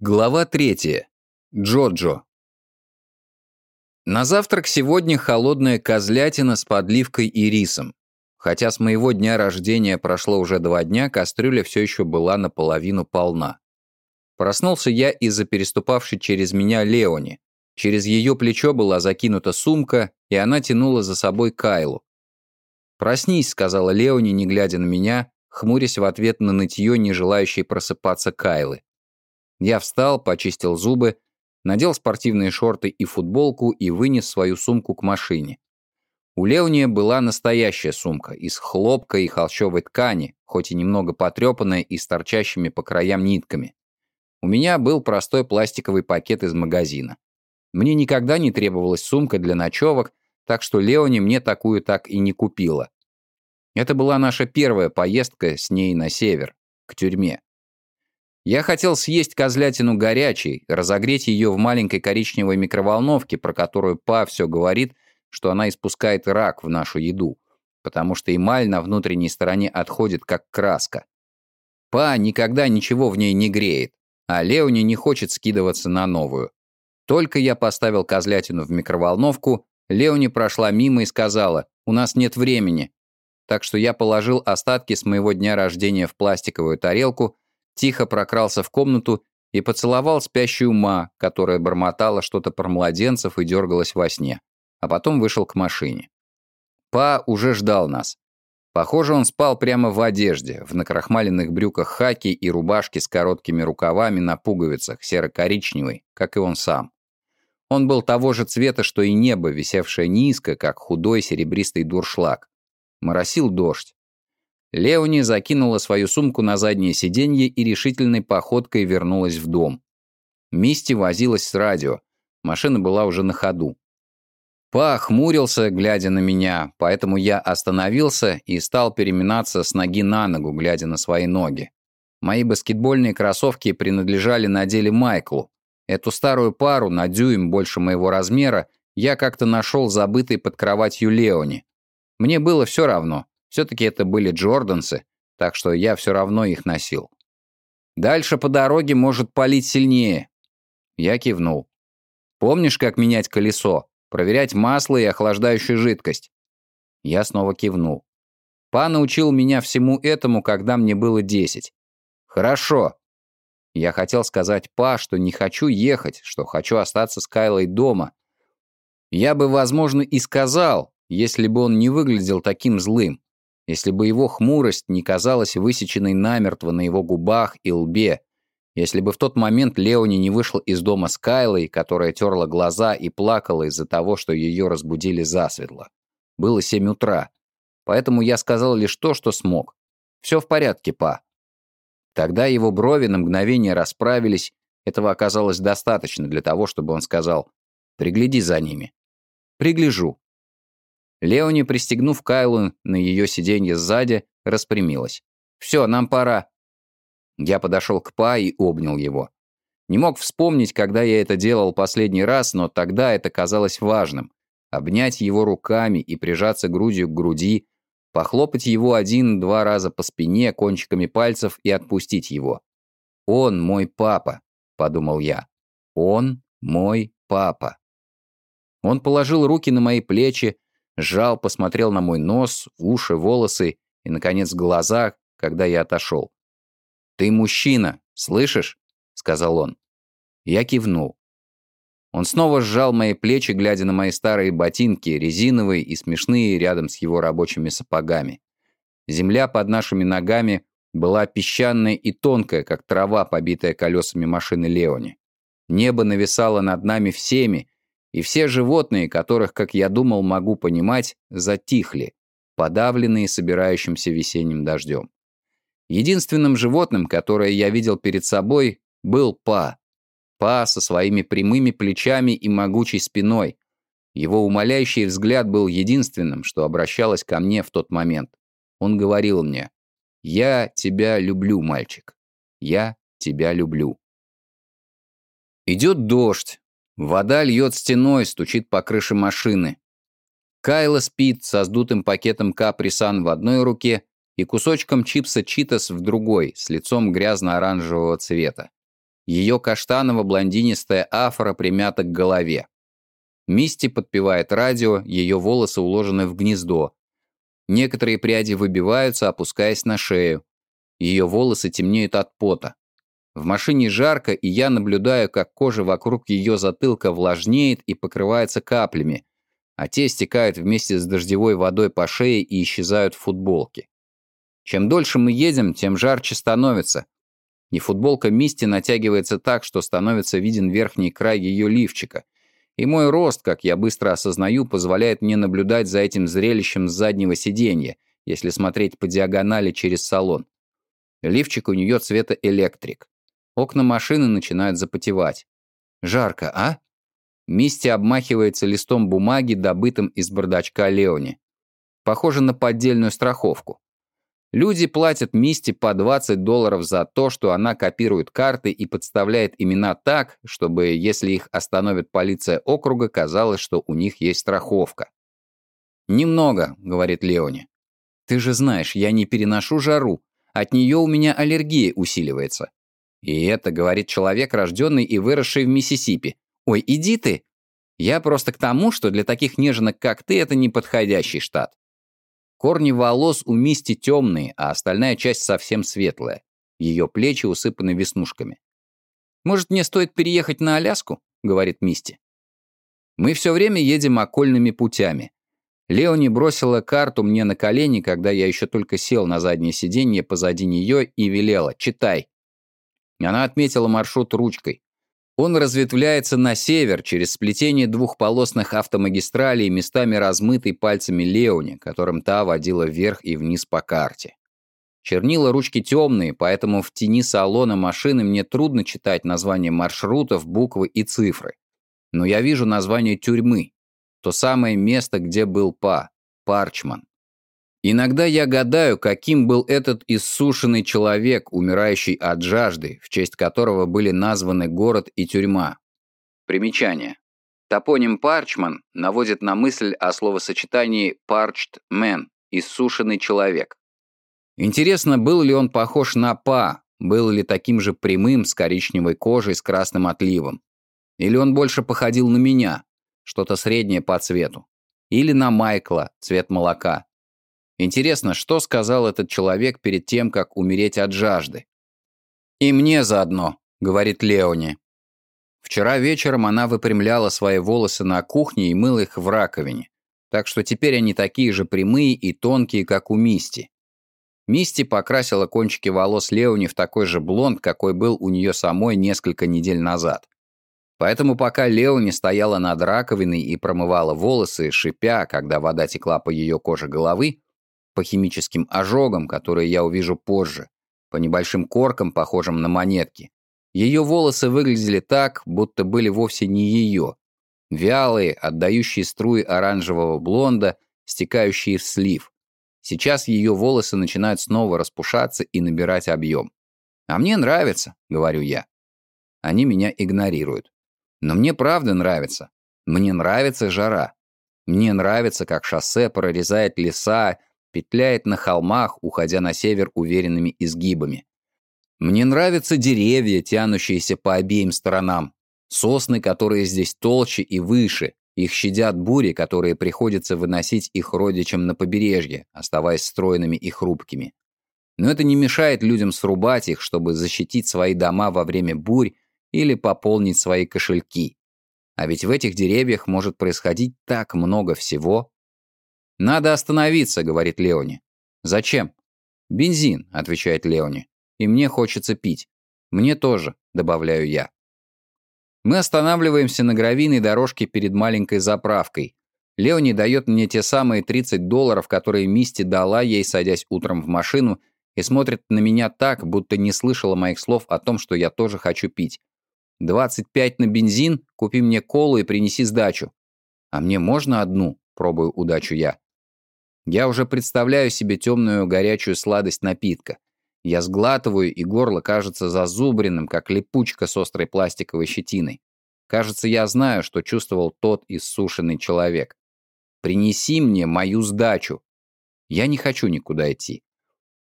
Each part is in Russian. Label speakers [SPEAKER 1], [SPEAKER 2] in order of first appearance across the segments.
[SPEAKER 1] Глава третья. Джоджо. На завтрак сегодня холодная козлятина с подливкой и рисом. Хотя с моего дня рождения прошло уже два дня, кастрюля все еще была наполовину полна. Проснулся я из-за переступавшей через меня Леони. Через ее плечо была закинута сумка, и она тянула за собой Кайлу. «Проснись», — сказала Леони, не глядя на меня, хмурясь в ответ на нытье, не желающей просыпаться Кайлы. Я встал, почистил зубы, надел спортивные шорты и футболку и вынес свою сумку к машине. У Леония была настоящая сумка из хлопка и холщовой ткани, хоть и немного потрепанная и с торчащими по краям нитками. У меня был простой пластиковый пакет из магазина. Мне никогда не требовалась сумка для ночевок, так что Леони мне такую так и не купила. Это была наша первая поездка с ней на север, к тюрьме. Я хотел съесть козлятину горячей, разогреть ее в маленькой коричневой микроволновке, про которую Па все говорит, что она испускает рак в нашу еду, потому что эмаль на внутренней стороне отходит как краска. Па никогда ничего в ней не греет, а Леони не хочет скидываться на новую. Только я поставил козлятину в микроволновку, Леони прошла мимо и сказала, «У нас нет времени, так что я положил остатки с моего дня рождения в пластиковую тарелку, тихо прокрался в комнату и поцеловал спящую Ма, которая бормотала что-то про младенцев и дергалась во сне, а потом вышел к машине. Па уже ждал нас. Похоже, он спал прямо в одежде, в накрахмаленных брюках хаки и рубашке с короткими рукавами на пуговицах, серо-коричневой, как и он сам. Он был того же цвета, что и небо, висевшее низко, как худой серебристый дуршлаг. Моросил дождь. Леони закинула свою сумку на заднее сиденье и решительной походкой вернулась в дом. Мисти возилась с радио. Машина была уже на ходу. Па хмурился, глядя на меня, поэтому я остановился и стал переминаться с ноги на ногу, глядя на свои ноги. Мои баскетбольные кроссовки принадлежали на деле Майклу. Эту старую пару, на дюйм больше моего размера, я как-то нашел забытой под кроватью Леони. Мне было все равно. Все-таки это были Джордансы, так что я все равно их носил. Дальше по дороге может палить сильнее. Я кивнул. Помнишь, как менять колесо? Проверять масло и охлаждающую жидкость? Я снова кивнул. Па научил меня всему этому, когда мне было десять. Хорошо. Я хотел сказать Па, что не хочу ехать, что хочу остаться с Кайлой дома. Я бы, возможно, и сказал, если бы он не выглядел таким злым, если бы его хмурость не казалась высеченной намертво на его губах и лбе, если бы в тот момент Леони не вышел из дома с Кайлой, которая терла глаза и плакала из-за того, что ее разбудили засветло. Было семь утра, поэтому я сказал лишь то, что смог. «Все в порядке, па». Тогда его брови на мгновение расправились, этого оказалось достаточно для того, чтобы он сказал «Пригляди за ними». «Пригляжу», Леони, пристегнув Кайлу на ее сиденье сзади, распрямилась. «Все, нам пора». Я подошел к Па и обнял его. Не мог вспомнить, когда я это делал последний раз, но тогда это казалось важным. Обнять его руками и прижаться грудью к груди, похлопать его один-два раза по спине кончиками пальцев и отпустить его. «Он мой папа», — подумал я. «Он мой папа». Он положил руки на мои плечи, Жал посмотрел на мой нос, уши, волосы и, наконец, глаза, когда я отошел. «Ты мужчина, слышишь?» — сказал он. Я кивнул. Он снова сжал мои плечи, глядя на мои старые ботинки, резиновые и смешные рядом с его рабочими сапогами. Земля под нашими ногами была песчаная и тонкая, как трава, побитая колесами машины Леони. Небо нависало над нами всеми, и все животные, которых, как я думал, могу понимать, затихли, подавленные собирающимся весенним дождем. Единственным животным, которое я видел перед собой, был Па. Па со своими прямыми плечами и могучей спиной. Его умоляющий взгляд был единственным, что обращалось ко мне в тот момент. Он говорил мне, «Я тебя люблю, мальчик. Я тебя люблю». Идет дождь, Вода льет стеной, стучит по крыше машины. Кайла спит со сдутым пакетом каприсан в одной руке и кусочком чипса читас в другой, с лицом грязно-оранжевого цвета. Ее каштаново-блондинистая афора примята к голове. Мисти подпевает радио, ее волосы уложены в гнездо. Некоторые пряди выбиваются, опускаясь на шею. Ее волосы темнеют от пота. В машине жарко, и я наблюдаю, как кожа вокруг ее затылка влажнеет и покрывается каплями, а те стекают вместе с дождевой водой по шее и исчезают в футболке. Чем дольше мы едем, тем жарче становится. И футболка Мисти натягивается так, что становится виден верхний край ее лифчика. И мой рост, как я быстро осознаю, позволяет мне наблюдать за этим зрелищем с заднего сиденья, если смотреть по диагонали через салон. Лифчик у нее цвета электрик. Окна машины начинают запотевать. Жарко, а? Мисти обмахивается листом бумаги, добытым из бардачка Леони. Похоже на поддельную страховку. Люди платят Мисти по 20 долларов за то, что она копирует карты и подставляет имена так, чтобы, если их остановит полиция округа, казалось, что у них есть страховка. «Немного», — говорит Леони. «Ты же знаешь, я не переношу жару. От нее у меня аллергия усиливается». И это говорит человек, рожденный и выросший в Миссисипи. «Ой, иди ты!» Я просто к тому, что для таких неженок, как ты, это неподходящий штат. Корни волос у Мисти темные, а остальная часть совсем светлая. Ее плечи усыпаны веснушками. «Может, мне стоит переехать на Аляску?» — говорит Мисти. Мы все время едем окольными путями. Леони бросила карту мне на колени, когда я еще только сел на заднее сиденье позади нее и велела «Читай». Она отметила маршрут ручкой. Он разветвляется на север через сплетение двухполосных автомагистралей, местами размытый пальцами Леони, которым та водила вверх и вниз по карте. Чернила ручки темные, поэтому в тени салона машины мне трудно читать названия маршрутов, буквы и цифры. Но я вижу название тюрьмы. То самое место, где был Па, Парчман. Иногда я гадаю, каким был этот иссушенный человек, умирающий от жажды, в честь которого были названы город и тюрьма. Примечание. Топоним Парчман наводит на мысль о словосочетании «parched man» – «иссушенный человек». Интересно, был ли он похож на Па, был ли таким же прямым, с коричневой кожей, с красным отливом. Или он больше походил на меня, что-то среднее по цвету. Или на Майкла, цвет молока. Интересно, что сказал этот человек перед тем, как умереть от жажды? «И мне заодно», — говорит Леони. Вчера вечером она выпрямляла свои волосы на кухне и мыла их в раковине, так что теперь они такие же прямые и тонкие, как у Мисти. Мисти покрасила кончики волос Леони в такой же блонд, какой был у нее самой несколько недель назад. Поэтому пока Леони стояла над раковиной и промывала волосы, шипя, когда вода текла по ее коже головы, по химическим ожогам, которые я увижу позже, по небольшим коркам, похожим на монетки. Ее волосы выглядели так, будто были вовсе не ее. Вялые, отдающие струи оранжевого блонда, стекающие в слив. Сейчас ее волосы начинают снова распушаться и набирать объем. «А мне нравится», — говорю я. Они меня игнорируют. Но мне правда нравится. Мне нравится жара. Мне нравится, как шоссе прорезает леса петляет на холмах, уходя на север уверенными изгибами. Мне нравятся деревья, тянущиеся по обеим сторонам, сосны, которые здесь толще и выше, их щадят бури, которые приходится выносить их родичам на побережье, оставаясь стройными и хрупкими. Но это не мешает людям срубать их, чтобы защитить свои дома во время бурь или пополнить свои кошельки. А ведь в этих деревьях может происходить так много всего, «Надо остановиться», — говорит Леони. «Зачем?» «Бензин», — отвечает Леони. «И мне хочется пить». «Мне тоже», — добавляю я. Мы останавливаемся на гравийной дорожке перед маленькой заправкой. Леони дает мне те самые 30 долларов, которые Мисти дала ей, садясь утром в машину, и смотрит на меня так, будто не слышала моих слов о том, что я тоже хочу пить. «25 на бензин, купи мне колу и принеси сдачу». «А мне можно одну?» — пробую удачу я. Я уже представляю себе темную горячую сладость напитка. Я сглатываю, и горло кажется зазубренным, как липучка с острой пластиковой щетиной. Кажется, я знаю, что чувствовал тот иссушенный человек. Принеси мне мою сдачу. Я не хочу никуда идти.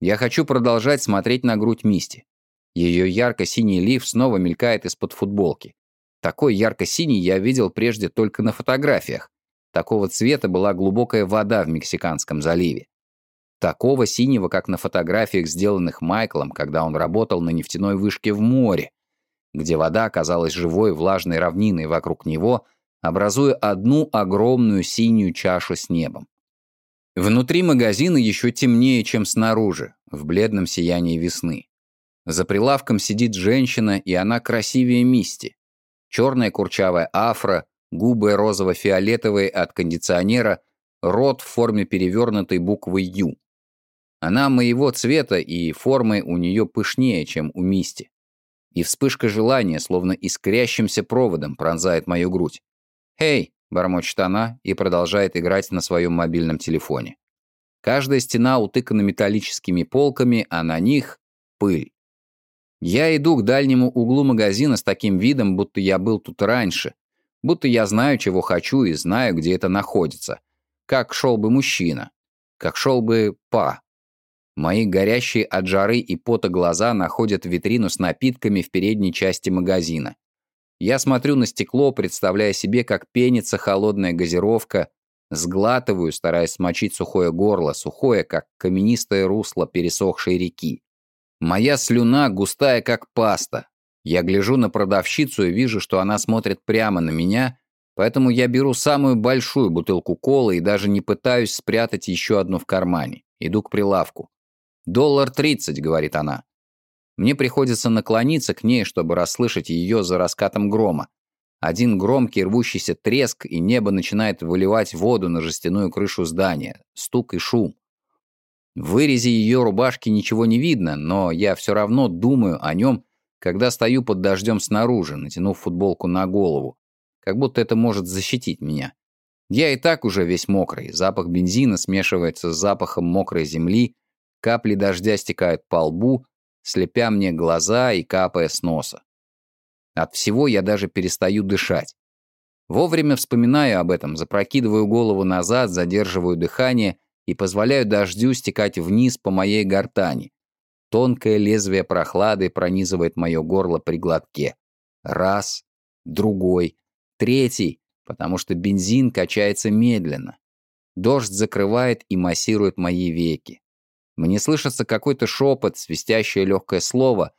[SPEAKER 1] Я хочу продолжать смотреть на грудь Мисти. Ее ярко-синий лиф снова мелькает из-под футболки. Такой ярко-синий я видел прежде только на фотографиях. Такого цвета была глубокая вода в Мексиканском заливе. Такого синего, как на фотографиях, сделанных Майклом, когда он работал на нефтяной вышке в море, где вода оказалась живой влажной равниной вокруг него, образуя одну огромную синюю чашу с небом. Внутри магазина еще темнее, чем снаружи, в бледном сиянии весны. За прилавком сидит женщина, и она красивее Мисти. Черная курчавая афра, губы розово-фиолетовые от кондиционера, рот в форме перевернутой буквы «Ю». Она моего цвета, и формы у нее пышнее, чем у Мисти. И вспышка желания, словно искрящимся проводом, пронзает мою грудь. «Эй!» — бормочет она и продолжает играть на своем мобильном телефоне. Каждая стена утыкана металлическими полками, а на них — пыль. Я иду к дальнему углу магазина с таким видом, будто я был тут раньше, будто я знаю, чего хочу и знаю, где это находится. Как шел бы мужчина, как шел бы па. Мои горящие от жары и пота глаза находят витрину с напитками в передней части магазина. Я смотрю на стекло, представляя себе, как пенится холодная газировка, сглатываю, стараясь смочить сухое горло, сухое, как каменистое русло пересохшей реки. Моя слюна густая, как паста. Я гляжу на продавщицу и вижу, что она смотрит прямо на меня, поэтому я беру самую большую бутылку колы и даже не пытаюсь спрятать еще одну в кармане. Иду к прилавку. «Доллар тридцать», — говорит она. Мне приходится наклониться к ней, чтобы расслышать ее за раскатом грома. Один громкий рвущийся треск, и небо начинает выливать воду на жестяную крышу здания. Стук и шум. В вырезе ее рубашки ничего не видно, но я все равно думаю о нем, когда стою под дождем снаружи, натянув футболку на голову, как будто это может защитить меня. Я и так уже весь мокрый, запах бензина смешивается с запахом мокрой земли, капли дождя стекают по лбу, слепя мне глаза и капая с носа. От всего я даже перестаю дышать. Вовремя вспоминаю об этом, запрокидываю голову назад, задерживаю дыхание и позволяю дождю стекать вниз по моей гортани. Тонкое лезвие прохлады пронизывает мое горло при глотке. Раз, другой, третий, потому что бензин качается медленно. Дождь закрывает и массирует мои веки. Мне слышится какой-то шепот, свистящее легкое слово,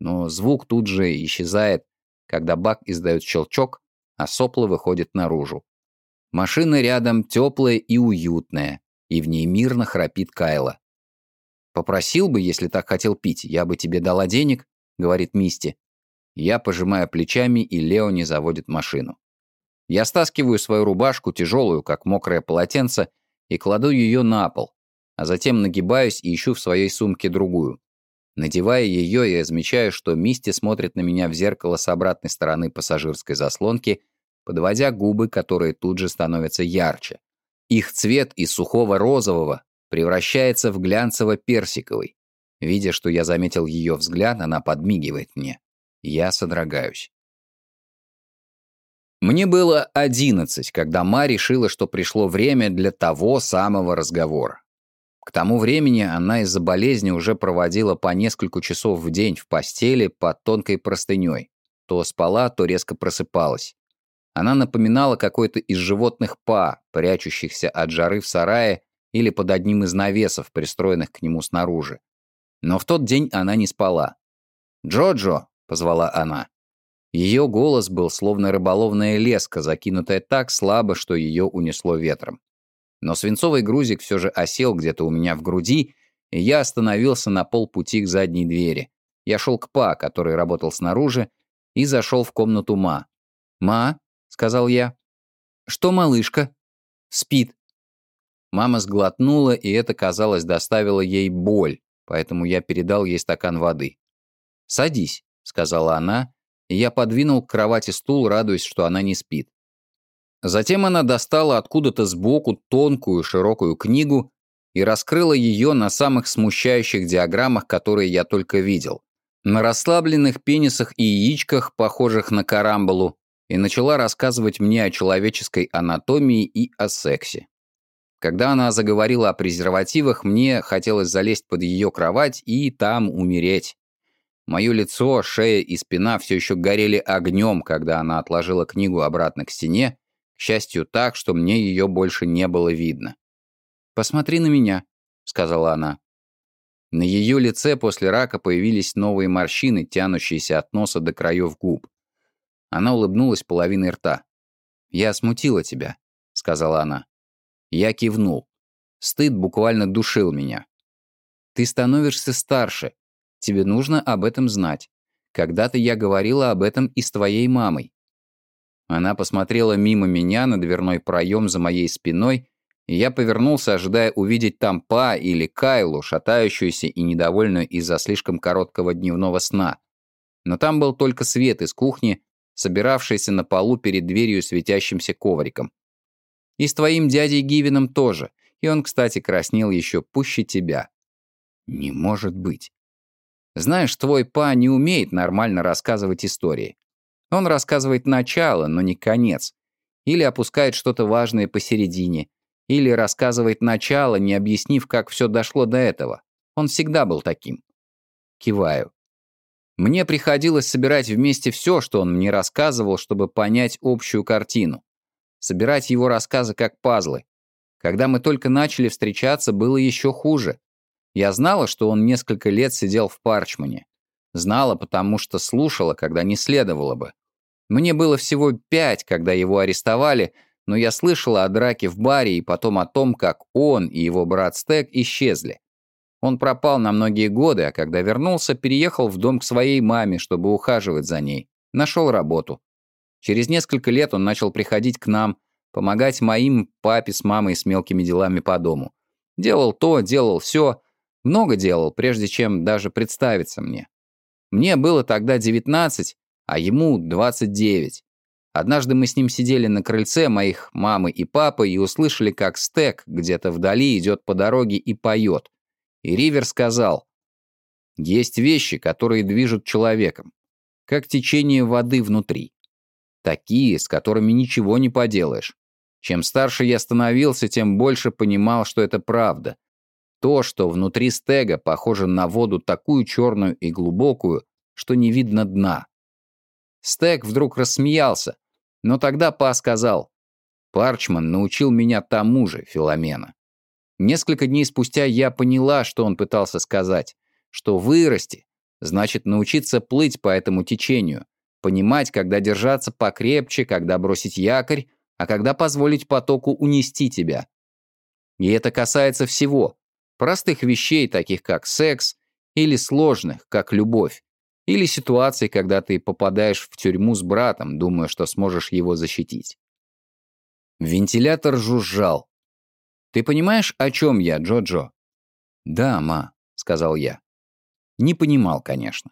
[SPEAKER 1] но звук тут же исчезает, когда бак издает щелчок, а сопло выходит наружу. Машина рядом теплая и уютная, и в ней мирно храпит Кайла. «Попросил бы, если так хотел пить, я бы тебе дала денег», — говорит Мисти. Я пожимаю плечами, и Лео не заводит машину. Я стаскиваю свою рубашку, тяжелую, как мокрое полотенце, и кладу ее на пол, а затем нагибаюсь и ищу в своей сумке другую. Надевая ее, я замечаю, что Мисти смотрит на меня в зеркало с обратной стороны пассажирской заслонки, подводя губы, которые тут же становятся ярче. Их цвет из сухого розового превращается в глянцево-персиковый. Видя, что я заметил ее взгляд, она подмигивает мне. Я содрогаюсь. Мне было одиннадцать, когда Ма решила, что пришло время для того самого разговора. К тому времени она из-за болезни уже проводила по несколько часов в день в постели под тонкой простыней. То спала, то резко просыпалась. Она напоминала какой-то из животных па, прячущихся от жары в сарае или под одним из навесов, пристроенных к нему снаружи. Но в тот день она не спала. «Джоджо!» — позвала она. Ее голос был словно рыболовная леска, закинутая так слабо, что ее унесло ветром. Но свинцовый грузик все же осел где-то у меня в груди, и я остановился на полпути к задней двери. Я шел к Па, который работал снаружи, и зашел в комнату Ма. «Ма?» — сказал я. «Что малышка?» «Спит». Мама сглотнула, и это, казалось, доставило ей боль, поэтому я передал ей стакан воды. «Садись», — сказала она, и я подвинул к кровати стул, радуясь, что она не спит. Затем она достала откуда-то сбоку тонкую широкую книгу и раскрыла ее на самых смущающих диаграммах, которые я только видел. На расслабленных пенисах и яичках, похожих на карамболу, и начала рассказывать мне о человеческой анатомии и о сексе. Когда она заговорила о презервативах, мне хотелось залезть под ее кровать и там умереть. Мое лицо, шея и спина все еще горели огнем, когда она отложила книгу обратно к стене, к счастью, так, что мне ее больше не было видно. «Посмотри на меня», — сказала она. На ее лице после рака появились новые морщины, тянущиеся от носа до краев губ. Она улыбнулась половиной рта. «Я смутила тебя», — сказала она. Я кивнул. Стыд буквально душил меня. «Ты становишься старше. Тебе нужно об этом знать. Когда-то я говорила об этом и с твоей мамой». Она посмотрела мимо меня на дверной проем за моей спиной и я повернулся, ожидая увидеть там Па или Кайлу, шатающуюся и недовольную из-за слишком короткого дневного сна. Но там был только свет из кухни, собиравшийся на полу перед дверью светящимся ковриком. И с твоим дядей Гивином тоже, и он, кстати, краснел еще пуще тебя. Не может быть. Знаешь, твой Па не умеет нормально рассказывать истории. Он рассказывает начало, но не конец. Или опускает что-то важное посередине, или рассказывает начало, не объяснив, как все дошло до этого. Он всегда был таким. Киваю. Мне приходилось собирать вместе все, что он мне рассказывал, чтобы понять общую картину. Собирать его рассказы как пазлы. Когда мы только начали встречаться, было еще хуже. Я знала, что он несколько лет сидел в Парчмане. Знала, потому что слушала, когда не следовало бы. Мне было всего пять, когда его арестовали — но я слышала о драке в баре и потом о том, как он и его брат Стек исчезли. Он пропал на многие годы, а когда вернулся, переехал в дом к своей маме, чтобы ухаживать за ней. Нашел работу. Через несколько лет он начал приходить к нам, помогать моим папе с мамой с мелкими делами по дому. Делал то, делал все, много делал, прежде чем даже представиться мне. Мне было тогда 19, а ему 29. Однажды мы с ним сидели на крыльце моих мамы и папы и услышали, как Стек где-то вдали идет по дороге и поет. И Ривер сказал, «Есть вещи, которые движут человеком, как течение воды внутри. Такие, с которыми ничего не поделаешь. Чем старше я становился, тем больше понимал, что это правда. То, что внутри стега похоже на воду такую черную и глубокую, что не видно дна. Стег вдруг рассмеялся, но тогда Па сказал, «Парчман научил меня тому же, Филомена». Несколько дней спустя я поняла, что он пытался сказать, что вырасти значит научиться плыть по этому течению, понимать, когда держаться покрепче, когда бросить якорь, а когда позволить потоку унести тебя. И это касается всего. Простых вещей, таких как секс, или сложных, как любовь. Или ситуации, когда ты попадаешь в тюрьму с братом, думая, что сможешь его защитить. Вентилятор жужжал. «Ты понимаешь, о чем я, Джо-Джо?» «Да, ма», — сказал я. Не понимал, конечно.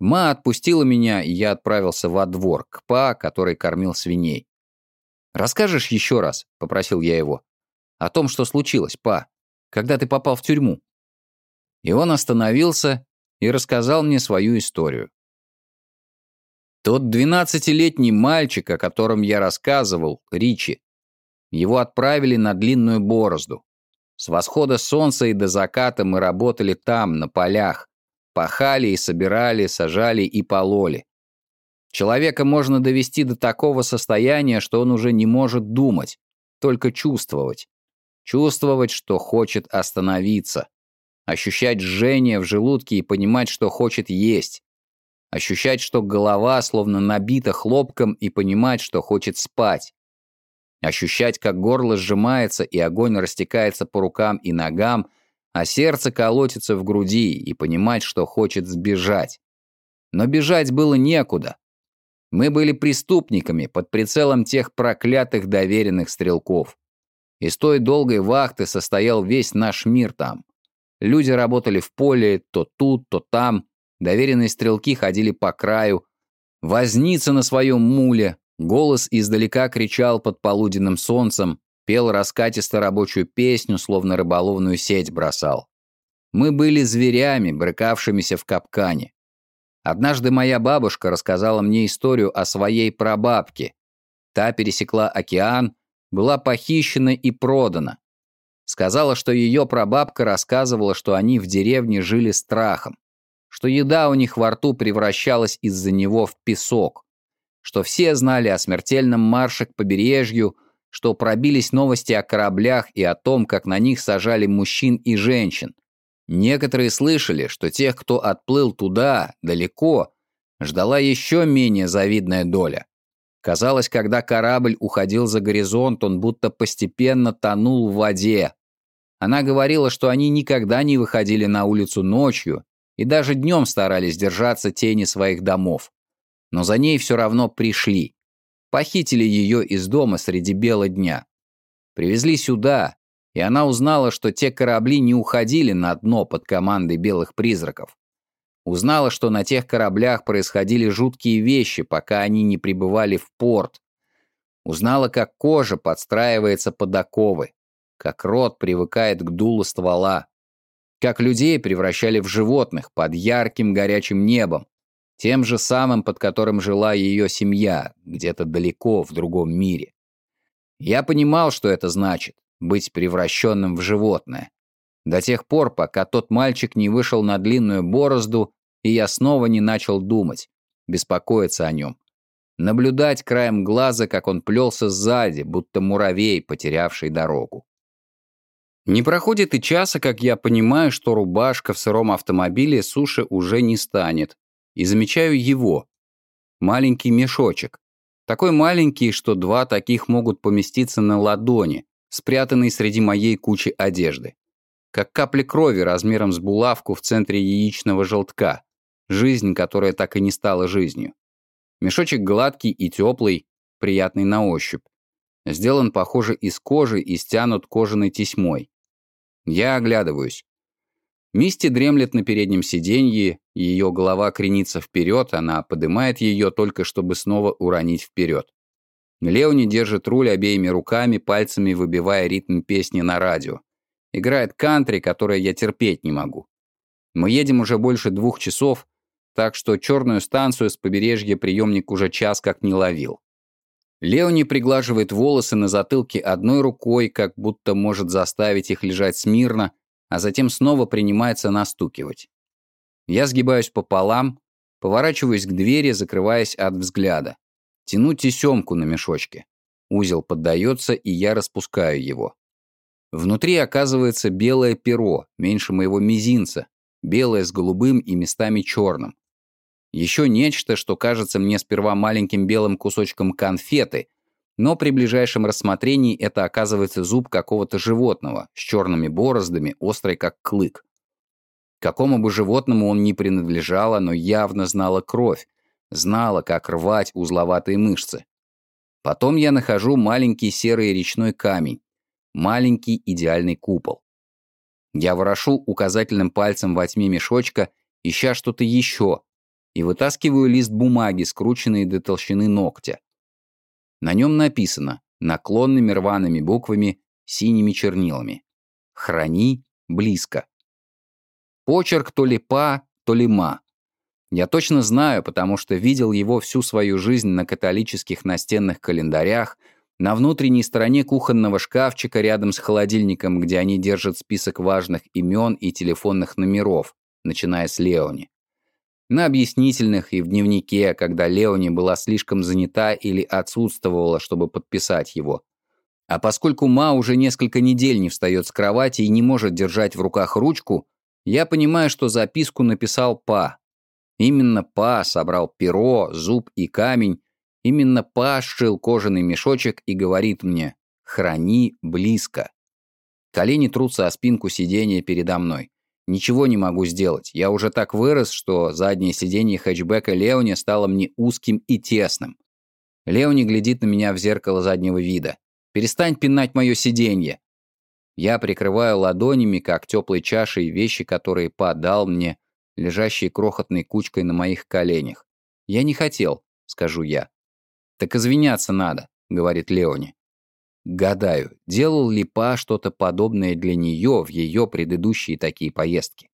[SPEAKER 1] Ма отпустила меня, и я отправился во двор, к Па, который кормил свиней. «Расскажешь еще раз?» — попросил я его. «О том, что случилось, Па, когда ты попал в тюрьму». И он остановился и рассказал мне свою историю. Тот двенадцатилетний мальчик, о котором я рассказывал, Ричи, его отправили на длинную борозду. С восхода солнца и до заката мы работали там, на полях. Пахали и собирали, сажали и пололи. Человека можно довести до такого состояния, что он уже не может думать, только чувствовать. Чувствовать, что хочет остановиться ощущать жжение в желудке и понимать, что хочет есть, ощущать, что голова словно набита хлопком и понимать, что хочет спать, ощущать, как горло сжимается и огонь растекается по рукам и ногам, а сердце колотится в груди и понимать, что хочет сбежать. Но бежать было некуда. Мы были преступниками под прицелом тех проклятых доверенных стрелков. Из той долгой вахты состоял весь наш мир там. Люди работали в поле, то тут, то там. Доверенные стрелки ходили по краю. Возница на своем муле. Голос издалека кричал под полуденным солнцем. Пел раскатисто рабочую песню, словно рыболовную сеть бросал. Мы были зверями, брыкавшимися в капкане. Однажды моя бабушка рассказала мне историю о своей прабабке. Та пересекла океан, была похищена и продана. Сказала, что ее прабабка рассказывала, что они в деревне жили страхом. что еда у них во рту превращалась из-за него в песок, что все знали о смертельном марше к побережью, что пробились новости о кораблях и о том, как на них сажали мужчин и женщин. Некоторые слышали, что тех, кто отплыл туда, далеко, ждала еще менее завидная доля. Казалось, когда корабль уходил за горизонт, он будто постепенно тонул в воде. Она говорила, что они никогда не выходили на улицу ночью и даже днем старались держаться тени своих домов. Но за ней все равно пришли. Похитили ее из дома среди бела дня. Привезли сюда, и она узнала, что те корабли не уходили на дно под командой белых призраков. Узнала, что на тех кораблях происходили жуткие вещи, пока они не прибывали в порт. Узнала, как кожа подстраивается под оковы, как рот привыкает к дулу ствола, как людей превращали в животных под ярким горячим небом, тем же самым, под которым жила ее семья, где-то далеко, в другом мире. Я понимал, что это значит — быть превращенным в животное. До тех пор, пока тот мальчик не вышел на длинную борозду, и я снова не начал думать, беспокоиться о нем. Наблюдать краем глаза, как он плелся сзади, будто муравей, потерявший дорогу. Не проходит и часа, как я понимаю, что рубашка в сыром автомобиле суши уже не станет, и замечаю его. Маленький мешочек. Такой маленький, что два таких могут поместиться на ладони, спрятанный среди моей кучи одежды. Как капли крови размером с булавку в центре яичного желтка. Жизнь, которая так и не стала жизнью. Мешочек гладкий и теплый, приятный на ощупь. Сделан, похоже, из кожи и стянут кожаной тесьмой. Я оглядываюсь. Мисти дремлет на переднем сиденье, ее голова кренится вперед, она поднимает ее только, чтобы снова уронить вперед. Леони держит руль обеими руками, пальцами выбивая ритм песни на радио. Играет кантри, которое я терпеть не могу. Мы едем уже больше двух часов, так что черную станцию с побережья приемник уже час как не ловил. Леони приглаживает волосы на затылке одной рукой, как будто может заставить их лежать смирно, а затем снова принимается настукивать. Я сгибаюсь пополам, поворачиваюсь к двери, закрываясь от взгляда. Тяну тесемку на мешочке. Узел поддается, и я распускаю его. Внутри оказывается белое перо, меньше моего мизинца, белое с голубым и местами черным. Еще нечто, что кажется мне сперва маленьким белым кусочком конфеты, но при ближайшем рассмотрении это оказывается зуб какого-то животного с черными бороздами, острый как клык. Какому бы животному он ни принадлежал, оно явно знало кровь, знало, как рвать узловатые мышцы. Потом я нахожу маленький серый речной камень, маленький идеальный купол. Я ворошу указательным пальцем во тьме мешочка, ища что-то еще, и вытаскиваю лист бумаги, скрученный до толщины ногтя. На нем написано наклонными рваными буквами синими чернилами. «Храни близко». Почерк то ли па, то ли ма. Я точно знаю, потому что видел его всю свою жизнь на католических настенных календарях, на внутренней стороне кухонного шкафчика рядом с холодильником, где они держат список важных имен и телефонных номеров, начиная с Леони на объяснительных и в дневнике, когда Леони была слишком занята или отсутствовала, чтобы подписать его. А поскольку Ма уже несколько недель не встает с кровати и не может держать в руках ручку, я понимаю, что записку написал Па. Именно Па собрал перо, зуб и камень, именно Па сшил кожаный мешочек и говорит мне «Храни близко». Колени трутся о спинку сиденья передо мной. Ничего не могу сделать. Я уже так вырос, что заднее сиденье хэтчбека Леони стало мне узким и тесным. Леони глядит на меня в зеркало заднего вида. «Перестань пинать мое сиденье!» Я прикрываю ладонями, как теплой чашей, вещи, которые подал мне, лежащие крохотной кучкой на моих коленях. «Я не хотел», — скажу я. «Так извиняться надо», — говорит Леони. Гадаю, делал ли Па что-то подобное для нее в ее предыдущие такие поездки.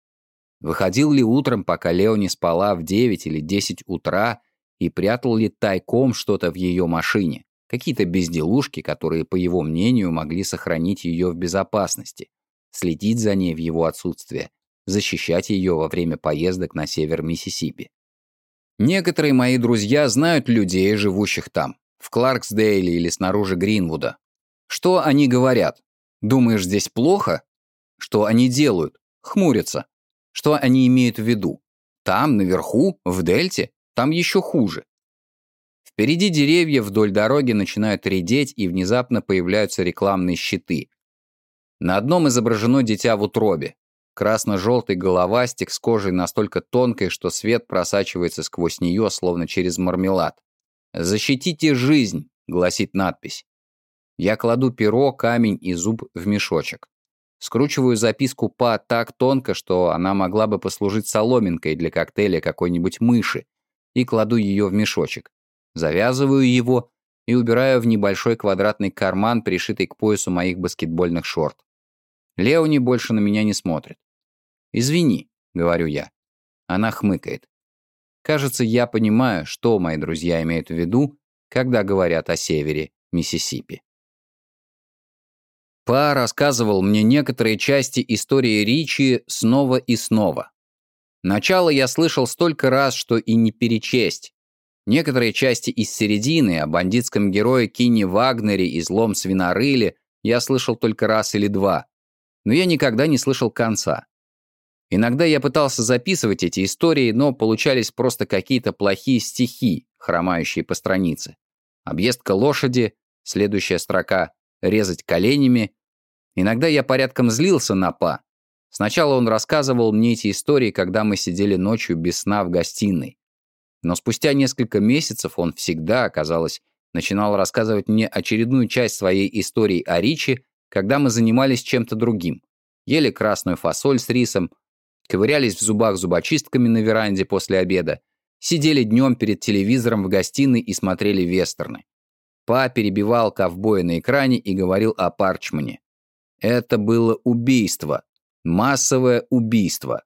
[SPEAKER 1] Выходил ли утром, пока Лео не спала в 9 или 10 утра, и прятал ли тайком что-то в ее машине, какие-то безделушки, которые, по его мнению, могли сохранить ее в безопасности, следить за ней в его отсутствие, защищать ее во время поездок на север Миссисипи. Некоторые мои друзья знают людей, живущих там, в Кларксдейле или снаружи Гринвуда. Что они говорят? Думаешь, здесь плохо? Что они делают? Хмурятся. Что они имеют в виду? Там, наверху, в дельте, там еще хуже. Впереди деревья вдоль дороги начинают редеть, и внезапно появляются рекламные щиты. На одном изображено дитя в утробе. Красно-желтый головастик с кожей настолько тонкой, что свет просачивается сквозь нее, словно через мармелад. «Защитите жизнь», — гласит надпись. Я кладу перо, камень и зуб в мешочек. Скручиваю записку «па» так тонко, что она могла бы послужить соломинкой для коктейля какой-нибудь мыши, и кладу ее в мешочек. Завязываю его и убираю в небольшой квадратный карман, пришитый к поясу моих баскетбольных шорт. Леони больше на меня не смотрит. «Извини», — говорю я. Она хмыкает. Кажется, я понимаю, что мои друзья имеют в виду, когда говорят о севере Миссисипи. Па рассказывал мне некоторые части истории Ричи снова и снова. Начало я слышал столько раз, что и не перечесть. Некоторые части из середины о бандитском герое Кинни Вагнере и злом свинорыле я слышал только раз или два. Но я никогда не слышал конца. Иногда я пытался записывать эти истории, но получались просто какие-то плохие стихи, хромающие по странице. Объездка лошади, следующая строка резать коленями. Иногда я порядком злился на Па. Сначала он рассказывал мне эти истории, когда мы сидели ночью без сна в гостиной. Но спустя несколько месяцев он всегда, казалось, начинал рассказывать мне очередную часть своей истории о Ричи, когда мы занимались чем-то другим. Ели красную фасоль с рисом, ковырялись в зубах зубочистками на веранде после обеда, сидели днем перед телевизором в гостиной и смотрели вестерны. Па перебивал ковбоя на экране и говорил о Парчмане. Это было убийство. Массовое убийство.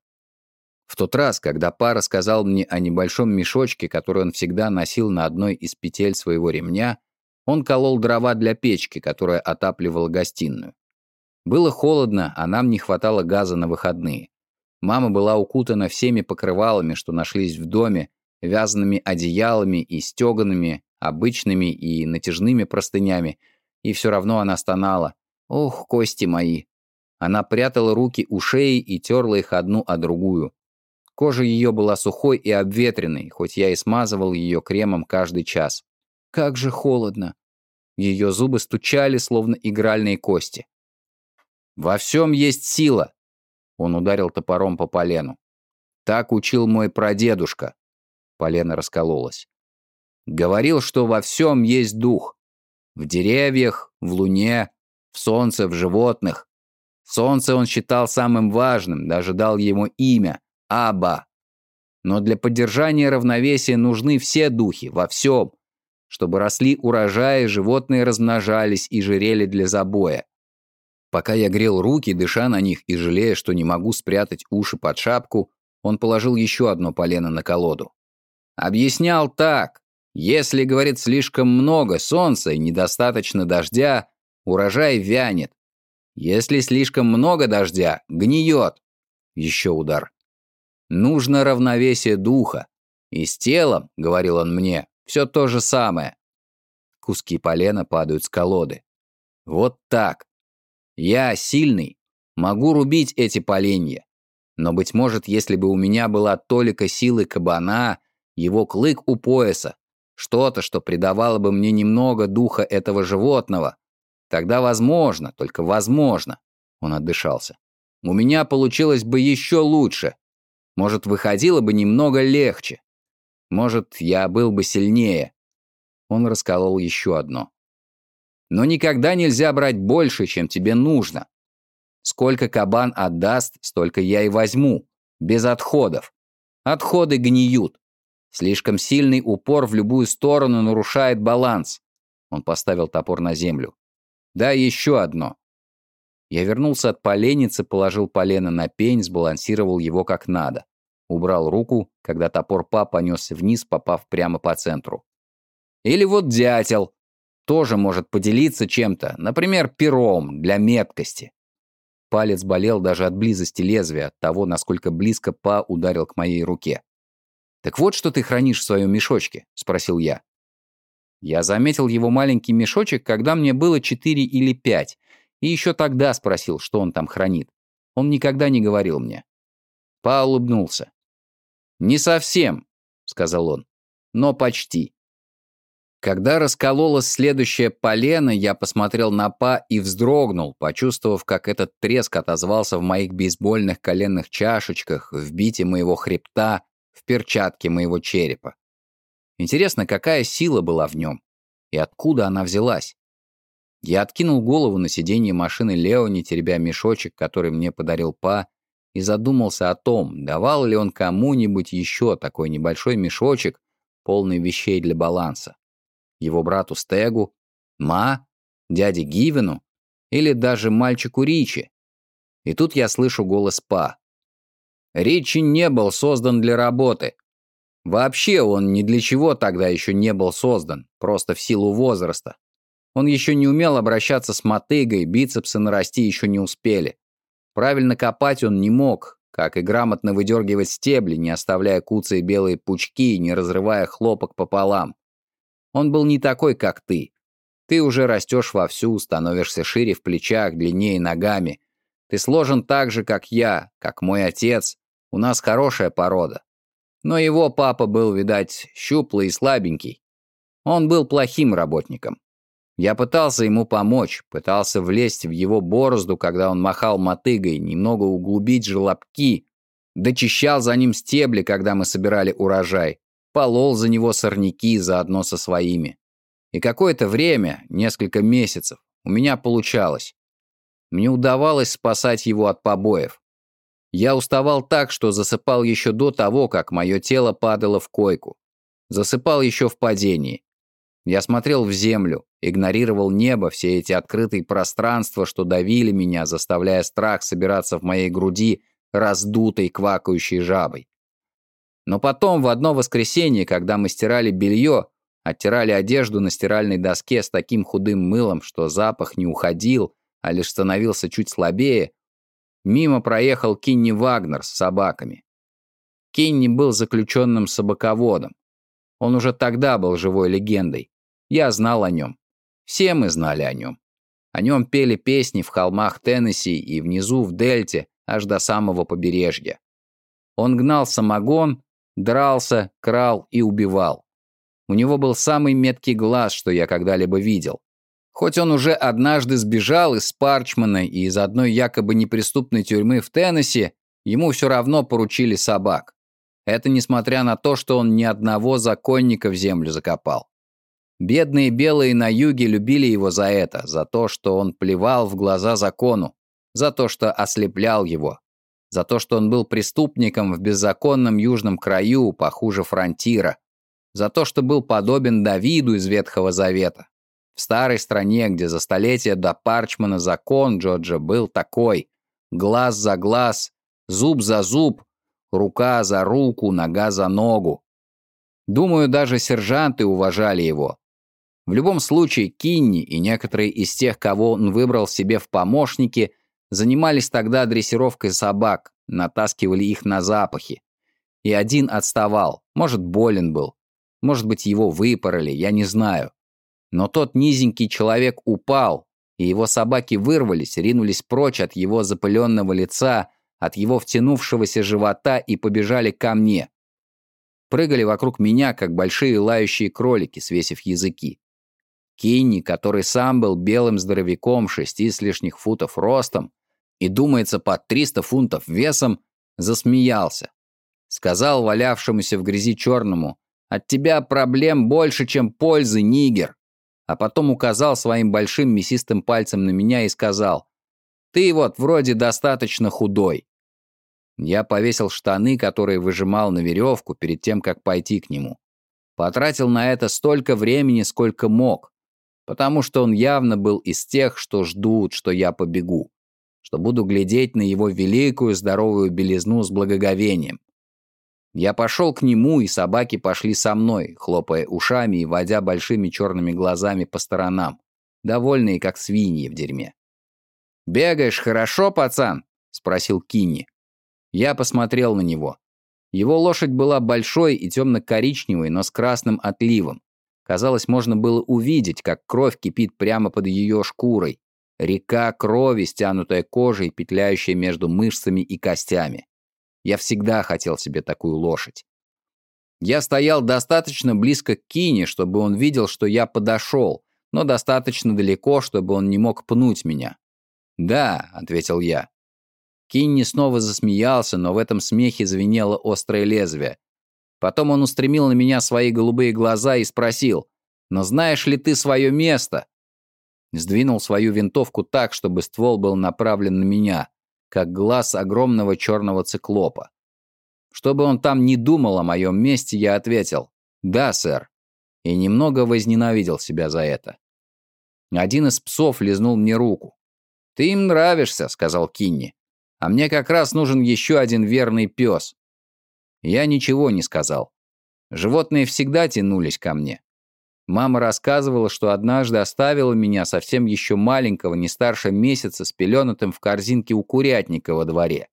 [SPEAKER 1] В тот раз, когда Па рассказал мне о небольшом мешочке, который он всегда носил на одной из петель своего ремня, он колол дрова для печки, которая отапливала гостиную. Было холодно, а нам не хватало газа на выходные. Мама была укутана всеми покрывалами, что нашлись в доме, вязаными одеялами и стеганами, обычными и натяжными простынями, и все равно она стонала. «Ох, кости мои!» Она прятала руки у шеи и терла их одну о другую. Кожа ее была сухой и обветренной, хоть я и смазывал ее кремом каждый час. Как же холодно! Ее зубы стучали, словно игральные кости. «Во всем есть сила!» Он ударил топором по полену. «Так учил мой прадедушка!» Полено раскололось. Говорил, что во всем есть дух. В деревьях, в луне, в солнце, в животных. Солнце он считал самым важным, даже дал ему имя – Аба. Но для поддержания равновесия нужны все духи, во всем. Чтобы росли урожаи, животные размножались и жирели для забоя. Пока я грел руки, дыша на них и жалея, что не могу спрятать уши под шапку, он положил еще одно полено на колоду. Объяснял так. Если, говорит, слишком много солнца и недостаточно дождя, урожай вянет. Если слишком много дождя, гниет. Еще удар. Нужно равновесие духа. И с телом, говорил он мне, все то же самое. Куски полена падают с колоды. Вот так. Я сильный, могу рубить эти поленья. Но, быть может, если бы у меня была толика силы кабана, его клык у пояса, что-то, что придавало бы мне немного духа этого животного. Тогда возможно, только возможно, он отдышался. У меня получилось бы еще лучше. Может, выходило бы немного легче. Может, я был бы сильнее. Он расколол еще одно. Но никогда нельзя брать больше, чем тебе нужно. Сколько кабан отдаст, столько я и возьму. Без отходов. Отходы гниют. Слишком сильный упор в любую сторону нарушает баланс. Он поставил топор на землю. Да, еще одно. Я вернулся от поленницы, положил полено на пень, сбалансировал его как надо. Убрал руку, когда топор па понесся вниз, попав прямо по центру. Или вот дятел. Тоже может поделиться чем-то, например, пером для меткости. Палец болел даже от близости лезвия, от того, насколько близко Па ударил к моей руке. «Так вот, что ты хранишь в своем мешочке?» — спросил я. Я заметил его маленький мешочек, когда мне было четыре или пять, и еще тогда спросил, что он там хранит. Он никогда не говорил мне. Па улыбнулся. «Не совсем», — сказал он, — «но почти». Когда раскололось следующее полено, я посмотрел на Па и вздрогнул, почувствовав, как этот треск отозвался в моих бейсбольных коленных чашечках, в бите моего хребта, в перчатке моего черепа. Интересно, какая сила была в нем? И откуда она взялась? Я откинул голову на сиденье машины Леони, теребя мешочек, который мне подарил Па, и задумался о том, давал ли он кому-нибудь еще такой небольшой мешочек, полный вещей для баланса. Его брату Стегу, Ма, дяде Гивену или даже мальчику Ричи. И тут я слышу голос Па. Ричи не был создан для работы. Вообще он ни для чего тогда еще не был создан, просто в силу возраста. Он еще не умел обращаться с мотыгой, бицепсы нарасти еще не успели. Правильно копать он не мог, как и грамотно выдергивать стебли, не оставляя куцые белые пучки и не разрывая хлопок пополам. Он был не такой, как ты. Ты уже растешь вовсю, становишься шире в плечах, длиннее ногами. Ты сложен так же, как я, как мой отец. У нас хорошая порода. Но его папа был, видать, щуплый и слабенький. Он был плохим работником. Я пытался ему помочь, пытался влезть в его борозду, когда он махал мотыгой, немного углубить желобки, дочищал за ним стебли, когда мы собирали урожай, полол за него сорняки заодно со своими. И какое-то время, несколько месяцев, у меня получалось. Мне удавалось спасать его от побоев. Я уставал так, что засыпал еще до того, как мое тело падало в койку. Засыпал еще в падении. Я смотрел в землю, игнорировал небо, все эти открытые пространства, что давили меня, заставляя страх собираться в моей груди раздутой квакающей жабой. Но потом, в одно воскресенье, когда мы стирали белье, оттирали одежду на стиральной доске с таким худым мылом, что запах не уходил, а лишь становился чуть слабее, Мимо проехал Кинни Вагнер с собаками. Кинни был заключенным собаководом. Он уже тогда был живой легендой. Я знал о нем. Все мы знали о нем. О нем пели песни в холмах Теннесси и внизу в Дельте, аж до самого побережья. Он гнал самогон, дрался, крал и убивал. У него был самый меткий глаз, что я когда-либо видел. Хоть он уже однажды сбежал из Парчмана и из одной якобы неприступной тюрьмы в Теннесси, ему все равно поручили собак. Это несмотря на то, что он ни одного законника в землю закопал. Бедные белые на юге любили его за это, за то, что он плевал в глаза закону, за то, что ослеплял его, за то, что он был преступником в беззаконном южном краю, похуже фронтира, за то, что был подобен Давиду из Ветхого Завета. В старой стране, где за столетия до Парчмана закон Джорджа был такой. Глаз за глаз, зуб за зуб, рука за руку, нога за ногу. Думаю, даже сержанты уважали его. В любом случае, Кинни и некоторые из тех, кого он выбрал себе в помощники, занимались тогда дрессировкой собак, натаскивали их на запахи. И один отставал, может, болен был, может быть, его выпороли, я не знаю. Но тот низенький человек упал, и его собаки вырвались, ринулись прочь от его запыленного лица, от его втянувшегося живота и побежали ко мне. Прыгали вокруг меня, как большие лающие кролики, свесив языки. Кинни, который сам был белым здоровяком шести с лишних футов ростом и, думается, под 300 фунтов весом, засмеялся. Сказал валявшемуся в грязи черному, «От тебя проблем больше, чем пользы, нигер!» А потом указал своим большим мясистым пальцем на меня и сказал, «Ты вот вроде достаточно худой». Я повесил штаны, которые выжимал на веревку перед тем, как пойти к нему. Потратил на это столько времени, сколько мог, потому что он явно был из тех, что ждут, что я побегу, что буду глядеть на его великую здоровую белизну с благоговением. Я пошел к нему, и собаки пошли со мной, хлопая ушами и водя большими черными глазами по сторонам, довольные, как свиньи в дерьме. «Бегаешь хорошо, пацан?» — спросил Кинни. Я посмотрел на него. Его лошадь была большой и темно-коричневой, но с красным отливом. Казалось, можно было увидеть, как кровь кипит прямо под ее шкурой. Река крови, стянутая кожей, петляющая между мышцами и костями. Я всегда хотел себе такую лошадь. Я стоял достаточно близко к Кине, чтобы он видел, что я подошел, но достаточно далеко, чтобы он не мог пнуть меня. «Да», — ответил я. Кинни снова засмеялся, но в этом смехе звенело острое лезвие. Потом он устремил на меня свои голубые глаза и спросил, «Но знаешь ли ты свое место?» Сдвинул свою винтовку так, чтобы ствол был направлен на меня, как глаз огромного черного циклопа. Чтобы он там не думал о моем месте, я ответил, «Да, сэр», и немного возненавидел себя за это. Один из псов лизнул мне руку. «Ты им нравишься», — сказал Кинни. «А мне как раз нужен еще один верный пес». Я ничего не сказал. Животные всегда тянулись ко мне. Мама рассказывала, что однажды оставила меня совсем еще маленького, не старше месяца, с пеленутым в корзинке у курятника во дворе.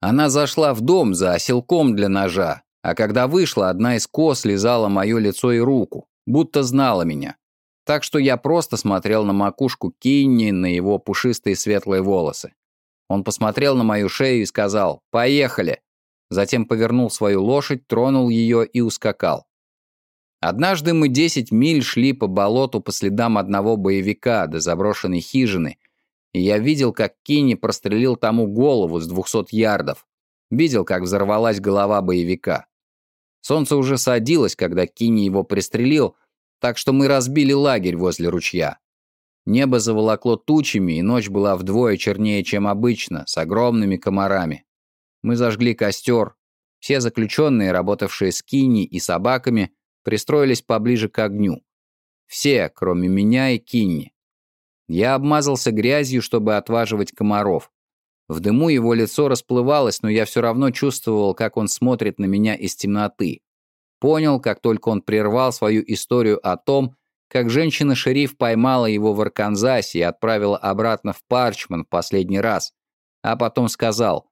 [SPEAKER 1] Она зашла в дом за оселком для ножа, а когда вышла, одна из кос лизала мое лицо и руку, будто знала меня. Так что я просто смотрел на макушку Кинни, на его пушистые светлые волосы. Он посмотрел на мою шею и сказал «Поехали!» Затем повернул свою лошадь, тронул ее и ускакал. Однажды мы 10 миль шли по болоту по следам одного боевика до заброшенной хижины, и я видел, как Кинни прострелил тому голову с 200 ярдов. Видел, как взорвалась голова боевика. Солнце уже садилось, когда Кинни его пристрелил, так что мы разбили лагерь возле ручья. Небо заволокло тучами, и ночь была вдвое чернее, чем обычно, с огромными комарами. Мы зажгли костер. Все заключенные, работавшие с Кинни и собаками, пристроились поближе к огню. Все, кроме меня и Кинни. Я обмазался грязью, чтобы отваживать комаров. В дыму его лицо расплывалось, но я все равно чувствовал, как он смотрит на меня из темноты. Понял, как только он прервал свою историю о том, как женщина-шериф поймала его в Арканзасе и отправила обратно в Парчман в последний раз, а потом сказал,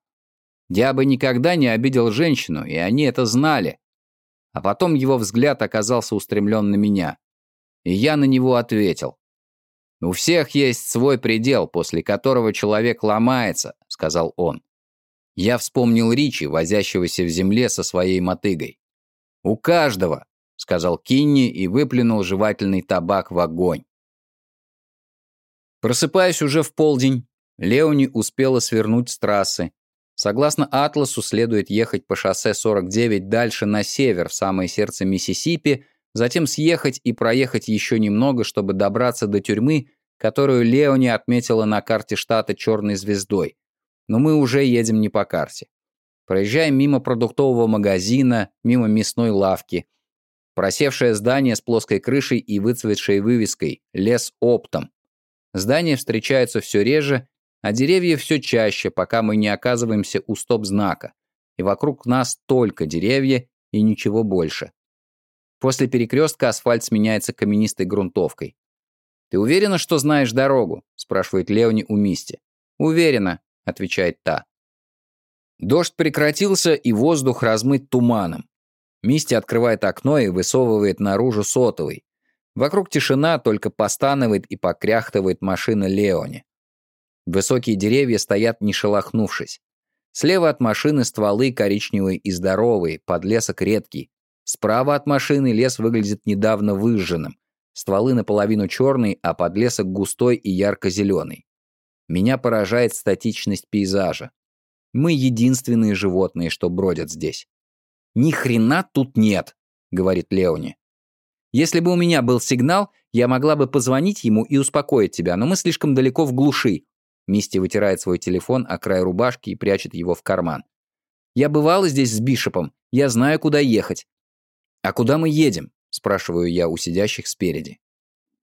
[SPEAKER 1] «Я бы никогда не обидел женщину, и они это знали а потом его взгляд оказался устремлен на меня. И я на него ответил. «У всех есть свой предел, после которого человек ломается», — сказал он. Я вспомнил Ричи, возящегося в земле со своей мотыгой. «У каждого», — сказал Кинни и выплюнул жевательный табак в огонь. Просыпаясь уже в полдень, Леони успела свернуть с трассы, Согласно атласу, следует ехать по шоссе 49 дальше на север, в самое сердце Миссисипи, затем съехать и проехать еще немного, чтобы добраться до тюрьмы, которую Леони отметила на карте штата черной звездой. Но мы уже едем не по карте. Проезжаем мимо продуктового магазина, мимо мясной лавки. Просевшее здание с плоской крышей и выцветшей вывеской «Лес оптом». Здания встречаются все реже, а деревья все чаще, пока мы не оказываемся у стоп-знака, и вокруг нас только деревья и ничего больше. После перекрестка асфальт сменяется каменистой грунтовкой. «Ты уверена, что знаешь дорогу?» – спрашивает Леони у Мисти. «Уверена», – отвечает та. Дождь прекратился, и воздух размыт туманом. Мисти открывает окно и высовывает наружу сотовый. Вокруг тишина, только постанывает и покряхтывает машина Леони. Высокие деревья стоят не шелохнувшись. Слева от машины стволы коричневые и здоровые, подлесок редкий. Справа от машины лес выглядит недавно выжженным. Стволы наполовину черные, а подлесок густой и ярко-зеленый. Меня поражает статичность пейзажа. Мы единственные животные, что бродят здесь. «Ни хрена тут нет», — говорит Леони. «Если бы у меня был сигнал, я могла бы позвонить ему и успокоить тебя, но мы слишком далеко в глуши. Мисти вытирает свой телефон о край рубашки и прячет его в карман. «Я бывала здесь с Бишопом. Я знаю, куда ехать». «А куда мы едем?» – спрашиваю я у сидящих спереди.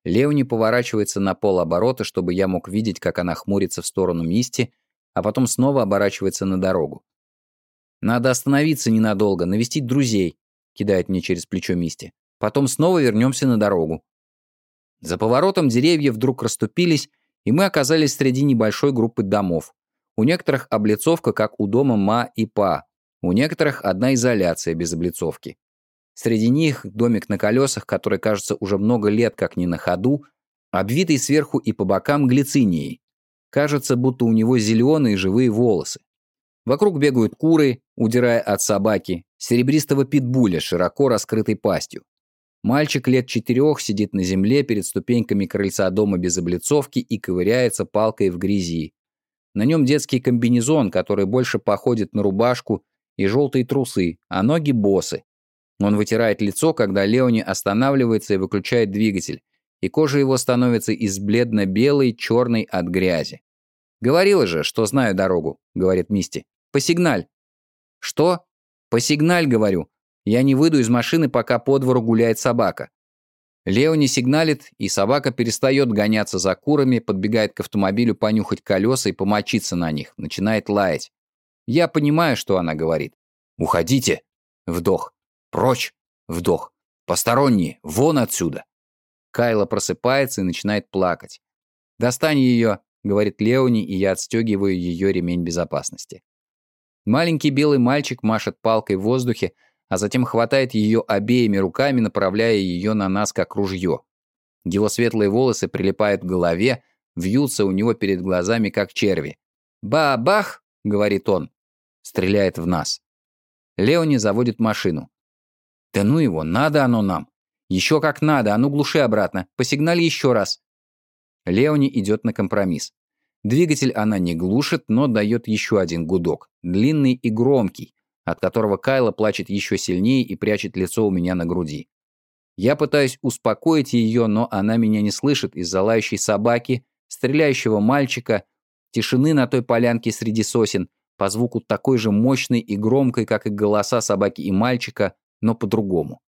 [SPEAKER 1] Леони поворачивается на полоборота, чтобы я мог видеть, как она хмурится в сторону Мисти, а потом снова оборачивается на дорогу. «Надо остановиться ненадолго, навестить друзей», – кидает мне через плечо Мисти. «Потом снова вернемся на дорогу». За поворотом деревья вдруг расступились, И мы оказались среди небольшой группы домов. У некоторых облицовка, как у дома Ма и Па. У некоторых одна изоляция без облицовки. Среди них домик на колесах, который кажется уже много лет как не на ходу, обвитый сверху и по бокам глицинией. Кажется, будто у него зеленые живые волосы. Вокруг бегают куры, удирая от собаки, серебристого питбуля широко раскрытой пастью. Мальчик лет четырех сидит на земле перед ступеньками крыльца дома без облицовки и ковыряется палкой в грязи. На нем детский комбинезон, который больше походит на рубашку, и желтые трусы, а ноги босы. Он вытирает лицо, когда Леони останавливается и выключает двигатель, и кожа его становится из бледно-белой, черной от грязи. «Говорила же, что знаю дорогу», — говорит Мисти. «Посигналь». «Что?» «Посигналь, говорю. Я не выйду из машины, пока по двору гуляет собака». Леони сигналит, и собака перестает гоняться за курами, подбегает к автомобилю понюхать колеса и помочиться на них, начинает лаять. Я понимаю, что она говорит. «Уходите!» Вдох. «Прочь!» Вдох. «Посторонние! Вон отсюда!» Кайла просыпается и начинает плакать. «Достань ее!» — говорит Леони, и я отстегиваю ее ремень безопасности. Маленький белый мальчик машет палкой в воздухе, а затем хватает ее обеими руками, направляя ее на нас, как ружье. Его светлые волосы прилипают к голове, вьются у него перед глазами, как черви. «Ба-бах!» — говорит он. Стреляет в нас. Леони заводит машину. «Да ну его, надо оно нам!» «Еще как надо, а ну глуши обратно, посигнали еще раз!» Леони идет на компромисс. Двигатель она не глушит, но дает еще один гудок, длинный и громкий, от которого Кайла плачет еще сильнее и прячет лицо у меня на груди. Я пытаюсь успокоить ее, но она меня не слышит из-за лающей собаки, стреляющего мальчика, тишины на той полянке среди сосен, по звуку такой же мощной и громкой, как и голоса собаки и мальчика, но по-другому.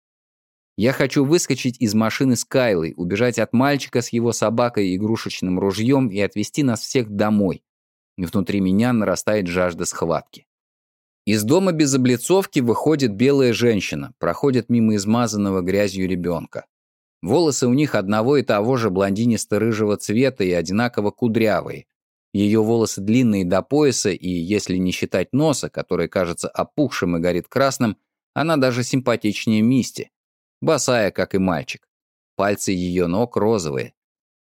[SPEAKER 1] Я хочу выскочить из машины с Кайлой, убежать от мальчика с его собакой и игрушечным ружьем и отвезти нас всех домой. Внутри меня нарастает жажда схватки. Из дома без облицовки выходит белая женщина, проходит мимо измазанного грязью ребенка. Волосы у них одного и того же блондинисто-рыжего цвета и одинаково кудрявые. Ее волосы длинные до пояса, и если не считать носа, который кажется опухшим и горит красным, она даже симпатичнее Мисти. Босая, как и мальчик. Пальцы ее ног розовые.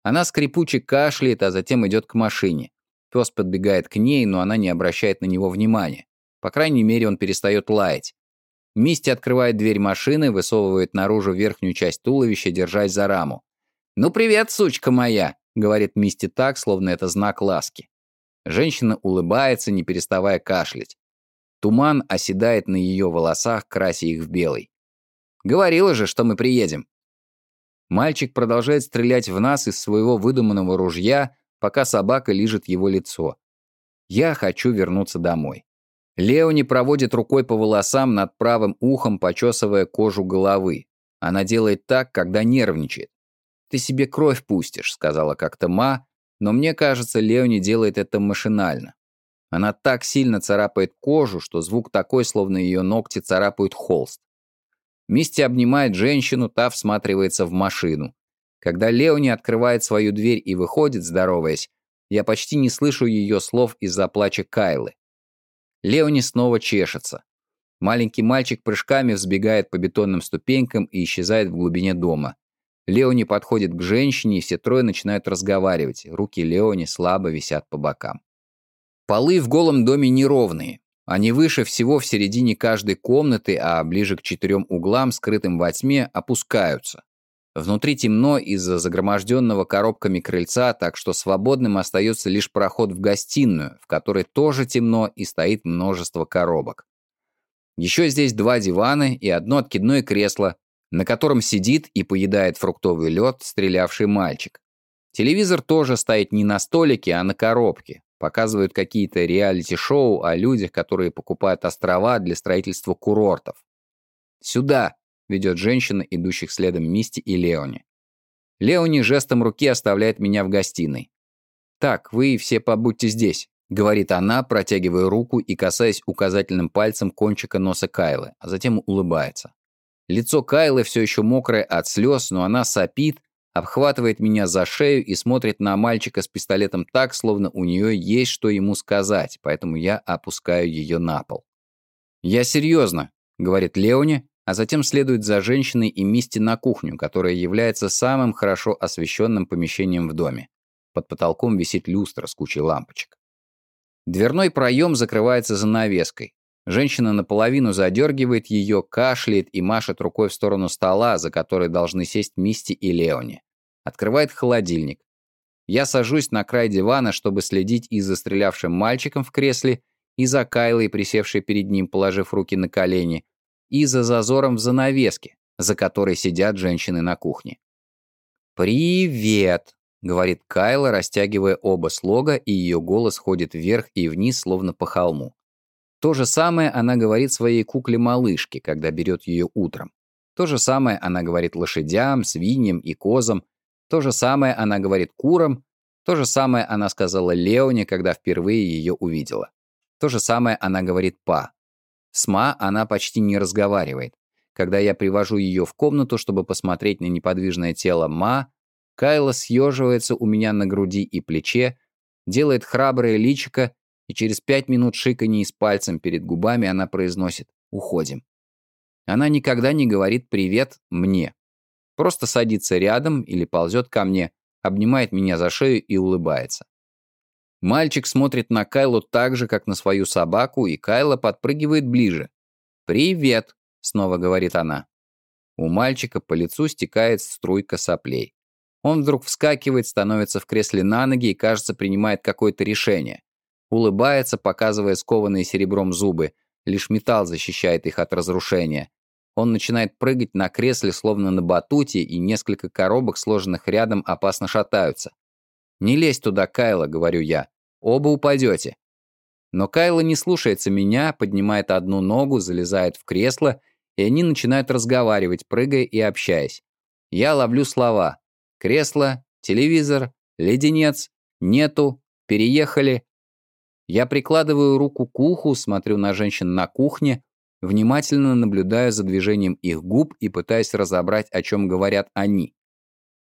[SPEAKER 1] Она скрипуче кашляет, а затем идет к машине. Пес подбегает к ней, но она не обращает на него внимания. По крайней мере, он перестает лаять. Мисти открывает дверь машины, высовывает наружу верхнюю часть туловища, держась за раму. «Ну привет, сучка моя!» — говорит Мисти так, словно это знак ласки. Женщина улыбается, не переставая кашлять. Туман оседает на ее волосах, крася их в белый. «Говорила же, что мы приедем!» Мальчик продолжает стрелять в нас из своего выдуманного ружья, пока собака лижет его лицо. Я хочу вернуться домой. Леони проводит рукой по волосам над правым ухом, почесывая кожу головы. Она делает так, когда нервничает. «Ты себе кровь пустишь», — сказала как-то Ма, но мне кажется, Леони делает это машинально. Она так сильно царапает кожу, что звук такой, словно ее ногти царапают холст. Мисти обнимает женщину, та всматривается в машину. Когда Леони открывает свою дверь и выходит, здороваясь, я почти не слышу ее слов из-за плача Кайлы. Леони снова чешется. Маленький мальчик прыжками взбегает по бетонным ступенькам и исчезает в глубине дома. Леони подходит к женщине, и все трое начинают разговаривать. Руки Леони слабо висят по бокам. Полы в голом доме неровные. Они выше всего в середине каждой комнаты, а ближе к четырем углам, скрытым во тьме, опускаются. Внутри темно из-за загроможденного коробками крыльца, так что свободным остается лишь проход в гостиную, в которой тоже темно и стоит множество коробок. Еще здесь два дивана и одно откидное кресло, на котором сидит и поедает фруктовый лед стрелявший мальчик. Телевизор тоже стоит не на столике, а на коробке. Показывают какие-то реалити-шоу о людях, которые покупают острова для строительства курортов. «Сюда!» Ведет женщина, идущих следом Мисти и Леони. Леони жестом руки оставляет меня в гостиной. «Так, вы все побудьте здесь», — говорит она, протягивая руку и касаясь указательным пальцем кончика носа Кайлы, а затем улыбается. Лицо Кайлы все еще мокрое от слез, но она сопит, обхватывает меня за шею и смотрит на мальчика с пистолетом так, словно у нее есть что ему сказать, поэтому я опускаю ее на пол. «Я серьезно», — говорит Леони, а затем следует за женщиной и Мисти на кухню, которая является самым хорошо освещенным помещением в доме. Под потолком висит люстра с кучей лампочек. Дверной проем закрывается занавеской. Женщина наполовину задергивает ее, кашляет и машет рукой в сторону стола, за который должны сесть Мисти и Леони. Открывает холодильник. Я сажусь на край дивана, чтобы следить и за стрелявшим мальчиком в кресле, и за Кайлой, присевшей перед ним, положив руки на колени, и за зазором в занавеске, за которой сидят женщины на кухне. «Привет!» — говорит Кайла, растягивая оба слога, и ее голос ходит вверх и вниз, словно по холму. То же самое она говорит своей кукле-малышке, когда берет ее утром. То же самое она говорит лошадям, свиньям и козам. То же самое она говорит курам. То же самое она сказала Леоне, когда впервые ее увидела. То же самое она говорит Па. С Ма она почти не разговаривает. Когда я привожу ее в комнату, чтобы посмотреть на неподвижное тело Ма, Кайла съеживается у меня на груди и плече, делает храброе личико и через пять минут шиканье с пальцем перед губами она произносит «Уходим». Она никогда не говорит «привет» мне. Просто садится рядом или ползет ко мне, обнимает меня за шею и улыбается. Мальчик смотрит на Кайлу так же, как на свою собаку, и Кайла подпрыгивает ближе. «Привет», — снова говорит она. У мальчика по лицу стекает струйка соплей. Он вдруг вскакивает, становится в кресле на ноги и, кажется, принимает какое-то решение. Улыбается, показывая скованные серебром зубы. Лишь металл защищает их от разрушения. Он начинает прыгать на кресле, словно на батуте, и несколько коробок, сложенных рядом, опасно шатаются. «Не лезь туда, Кайла», — говорю я. «Оба упадете». Но Кайла не слушается меня, поднимает одну ногу, залезает в кресло, и они начинают разговаривать, прыгая и общаясь. Я ловлю слова. Кресло, телевизор, леденец, нету, переехали, я прикладываю руку к уху, смотрю на женщин на кухне, внимательно наблюдаю за движением их губ и пытаюсь разобрать, о чем говорят они.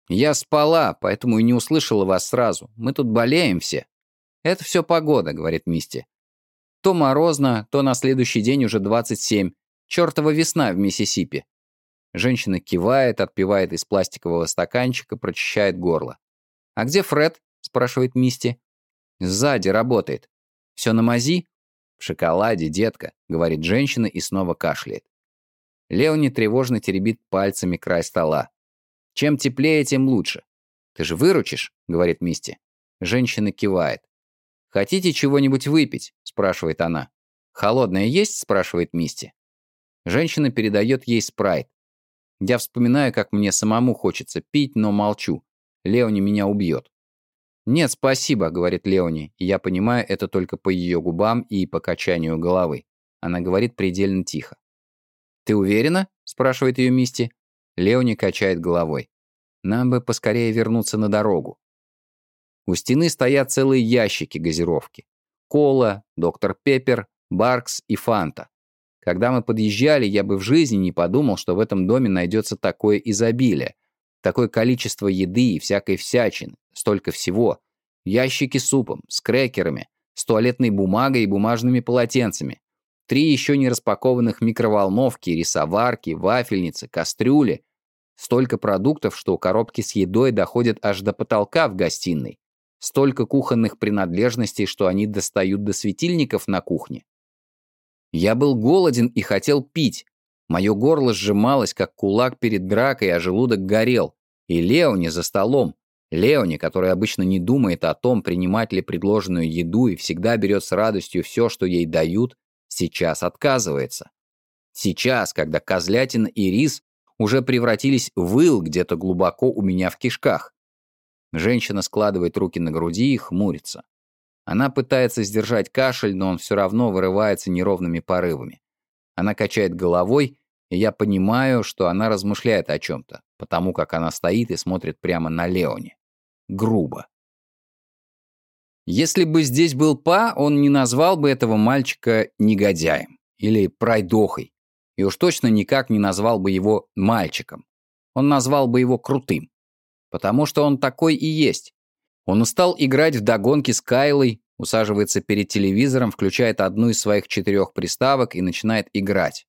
[SPEAKER 1] «Я спала, поэтому и не услышала вас сразу. Мы тут болеем все». «Это все погода», — говорит Мисти. «То морозно, то на следующий день уже 27. Чертова весна в Миссисипи». Женщина кивает, отпивает из пластикового стаканчика, прочищает горло. «А где Фред?» — спрашивает Мисти. «Сзади работает. «Все на мази?» «В шоколаде, детка», — говорит женщина и снова кашляет. Леони тревожно теребит пальцами край стола. «Чем теплее, тем лучше». «Ты же выручишь?» — говорит Мисти. Женщина кивает. «Хотите чего-нибудь выпить?» — спрашивает она. «Холодное есть?» — спрашивает Мисти. Женщина передает ей спрайт. Я вспоминаю, как мне самому хочется пить, но молчу. Леони меня убьет. «Нет, спасибо», — говорит Леони, я понимаю это только по ее губам и по качанию головы. Она говорит предельно тихо. «Ты уверена?» — спрашивает ее Мисти. Леони качает головой. «Нам бы поскорее вернуться на дорогу». У стены стоят целые ящики газировки. Кола, доктор Пеппер, Баркс и Фанта. Когда мы подъезжали, я бы в жизни не подумал, что в этом доме найдется такое изобилие, такое количество еды и всякой всячины, Столько всего. Ящики с супом, с крекерами, с туалетной бумагой и бумажными полотенцами. Три еще не распакованных микроволновки, рисоварки, вафельницы, кастрюли. Столько продуктов, что коробки с едой доходят аж до потолка в гостиной. Столько кухонных принадлежностей, что они достают до светильников на кухне. Я был голоден и хотел пить. Мое горло сжималось, как кулак перед дракой, а желудок горел. И Леони за столом, Леони, который обычно не думает о том, принимать ли предложенную еду и всегда берет с радостью все, что ей дают, сейчас отказывается. Сейчас, когда козлятина и рис уже превратились в ил где-то глубоко у меня в кишках. Женщина складывает руки на груди и хмурится. Она пытается сдержать кашель, но он все равно вырывается неровными порывами. Она качает головой, и я понимаю, что она размышляет о чем-то, потому как она стоит и смотрит прямо на Леони грубо. Если бы здесь был Па, он не назвал бы этого мальчика негодяем или пройдохой, и уж точно никак не назвал бы его мальчиком. Он назвал бы его крутым. Потому что он такой и есть. Он устал играть в догонки с Кайлой, усаживается перед телевизором, включает одну из своих четырех приставок и начинает играть.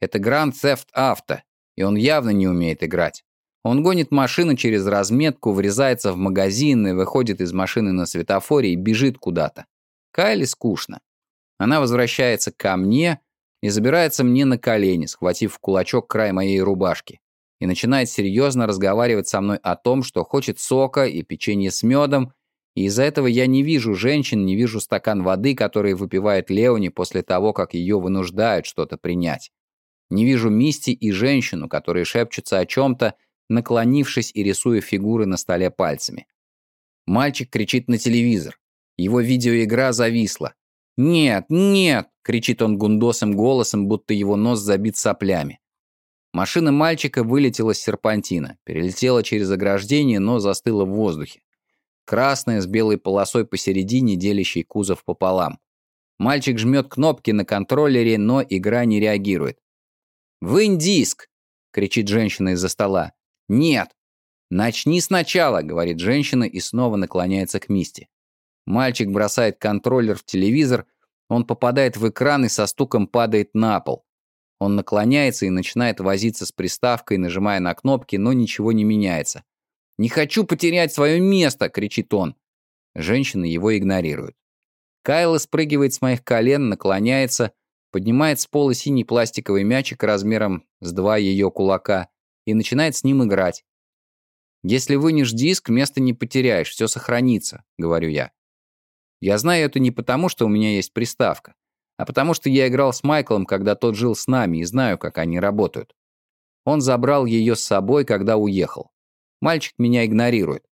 [SPEAKER 1] Это Grand Theft Auto, и он явно не умеет играть. Он гонит машину через разметку, врезается в магазин и выходит из машины на светофоре и бежит куда-то. Кайле скучно. Она возвращается ко мне и забирается мне на колени, схватив в кулачок край моей рубашки, и начинает серьезно разговаривать со мной о том, что хочет сока и печенье с медом, и из-за этого я не вижу женщин, не вижу стакан воды, который выпивает Леони после того, как ее вынуждают что-то принять. Не вижу Мисти и женщину, которые шепчутся о чем-то, наклонившись и рисуя фигуры на столе пальцами. Мальчик кричит на телевизор. Его видеоигра зависла. «Нет, нет!» — кричит он гундосым голосом, будто его нос забит соплями. Машина мальчика вылетела с серпантина, перелетела через ограждение, но застыла в воздухе. Красная с белой полосой посередине, делящей кузов пополам. Мальчик жмет кнопки на контроллере, но игра не реагирует. «Вынь диск!» — кричит женщина из-за стола. «Нет!» «Начни сначала», — говорит женщина и снова наклоняется к Мисти. Мальчик бросает контроллер в телевизор, он попадает в экран и со стуком падает на пол. Он наклоняется и начинает возиться с приставкой, нажимая на кнопки, но ничего не меняется. «Не хочу потерять свое место!» — кричит он. Женщины его игнорируют. Кайла спрыгивает с моих колен, наклоняется, поднимает с пола синий пластиковый мячик размером с два ее кулака и начинает с ним играть. «Если вынешь диск, место не потеряешь, все сохранится», — говорю я. Я знаю это не потому, что у меня есть приставка, а потому что я играл с Майклом, когда тот жил с нами, и знаю, как они работают. Он забрал ее с собой, когда уехал. Мальчик меня игнорирует.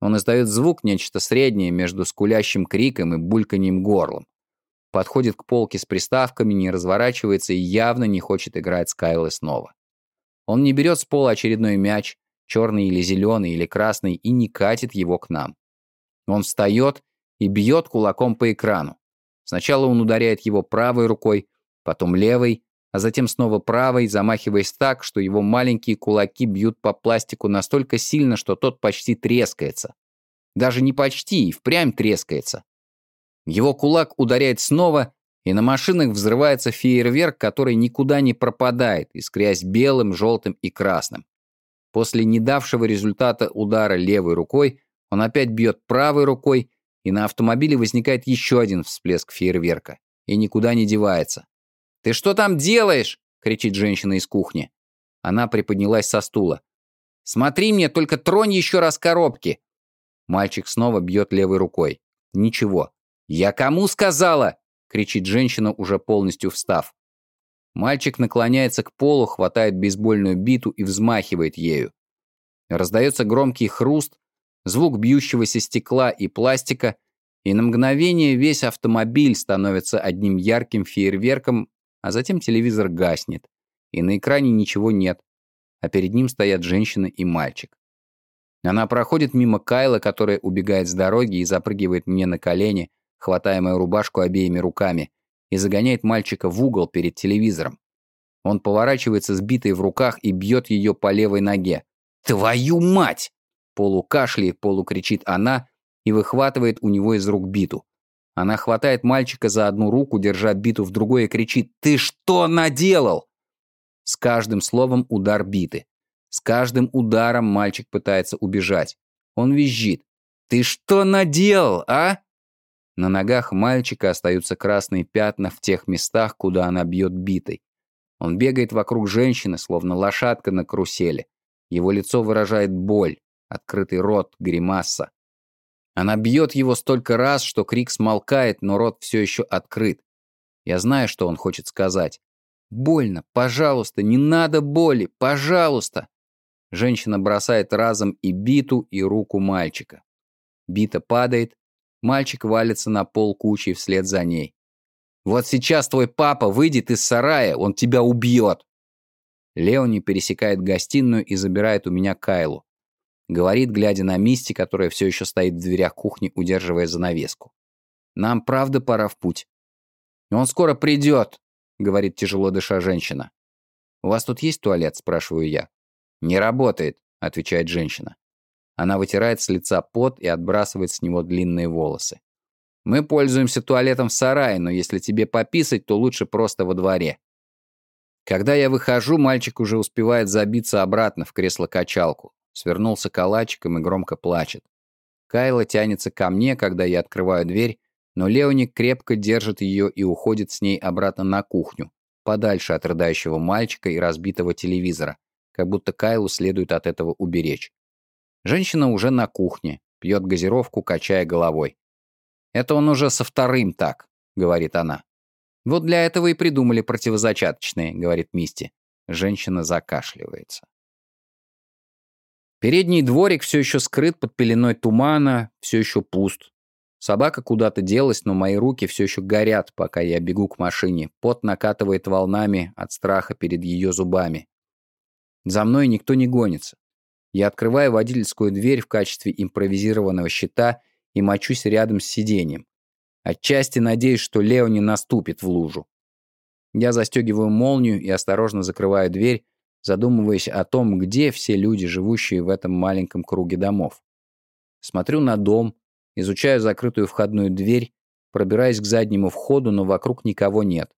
[SPEAKER 1] Он издает звук, нечто среднее между скулящим криком и бульканьем горлом. Подходит к полке с приставками, не разворачивается и явно не хочет играть с Кайлой снова. Он не берет с пола очередной мяч, черный или зеленый или красный, и не катит его к нам. Он встает и бьет кулаком по экрану. Сначала он ударяет его правой рукой, потом левой, а затем снова правой, замахиваясь так, что его маленькие кулаки бьют по пластику настолько сильно, что тот почти трескается. Даже не почти, и впрямь трескается. Его кулак ударяет снова, и на машинах взрывается фейерверк, который никуда не пропадает, искрясь белым, желтым и красным. После недавшего результата удара левой рукой он опять бьет правой рукой, и на автомобиле возникает еще один всплеск фейерверка, и никуда не девается. «Ты что там делаешь?» — кричит женщина из кухни. Она приподнялась со стула. «Смотри мне, только тронь еще раз коробки!» Мальчик снова бьет левой рукой. «Ничего». «Я кому сказала?» — кричит женщина, уже полностью встав. Мальчик наклоняется к полу, хватает бейсбольную биту и взмахивает ею. Раздается громкий хруст, звук бьющегося стекла и пластика, и на мгновение весь автомобиль становится одним ярким фейерверком, а затем телевизор гаснет, и на экране ничего нет, а перед ним стоят женщина и мальчик. Она проходит мимо Кайла, которая убегает с дороги и запрыгивает мне на колени, хватая мою рубашку обеими руками, и загоняет мальчика в угол перед телевизором. Он поворачивается сбитый в руках и бьет ее по левой ноге. «Твою мать!» Полукашли, полукричит она и выхватывает у него из рук биту. Она хватает мальчика за одну руку, держа биту в другой и кричит «Ты что наделал?» С каждым словом удар биты. С каждым ударом мальчик пытается убежать. Он визжит. «Ты что наделал, а?» На ногах мальчика остаются красные пятна в тех местах, куда она бьет битой. Он бегает вокруг женщины, словно лошадка на карусели. Его лицо выражает боль открытый рот, гримаса. Она бьет его столько раз, что крик смолкает, но рот все еще открыт. Я знаю, что он хочет сказать. «Больно, пожалуйста, не надо боли, пожалуйста!» Женщина бросает разом и биту, и руку мальчика. Бита падает, мальчик валится на пол кучей вслед за ней. «Вот сейчас твой папа выйдет из сарая, он тебя убьет!» Леони пересекает гостиную и забирает у меня Кайлу. Говорит, глядя на Мисти, которая все еще стоит в дверях кухни, удерживая занавеску. «Нам правда пора в путь». «Он скоро придет», — говорит тяжело дыша женщина. «У вас тут есть туалет?» — спрашиваю я. «Не работает», — отвечает женщина. Она вытирает с лица пот и отбрасывает с него длинные волосы. Мы пользуемся туалетом в сарае, но если тебе пописать, то лучше просто во дворе. Когда я выхожу, мальчик уже успевает забиться обратно в кресло-качалку. Свернулся калачиком и громко плачет. Кайла тянется ко мне, когда я открываю дверь, но Леони крепко держит ее и уходит с ней обратно на кухню, подальше от рыдающего мальчика и разбитого телевизора, как будто Кайлу следует от этого уберечь. Женщина уже на кухне, пьет газировку, качая головой. «Это он уже со вторым так», — говорит она. «Вот для этого и придумали противозачаточные», — говорит Мисти. Женщина закашливается. Передний дворик все еще скрыт под пеленой тумана, все еще пуст. Собака куда-то делась, но мои руки все еще горят, пока я бегу к машине. Пот накатывает волнами от страха перед ее зубами. За мной никто не гонится. Я открываю водительскую дверь в качестве импровизированного щита и мочусь рядом с сиденьем. Отчасти надеюсь, что Лео не наступит в лужу. Я застегиваю молнию и осторожно закрываю дверь, задумываясь о том, где все люди, живущие в этом маленьком круге домов. Смотрю на дом, изучаю закрытую входную дверь, пробираюсь к заднему входу, но вокруг никого нет.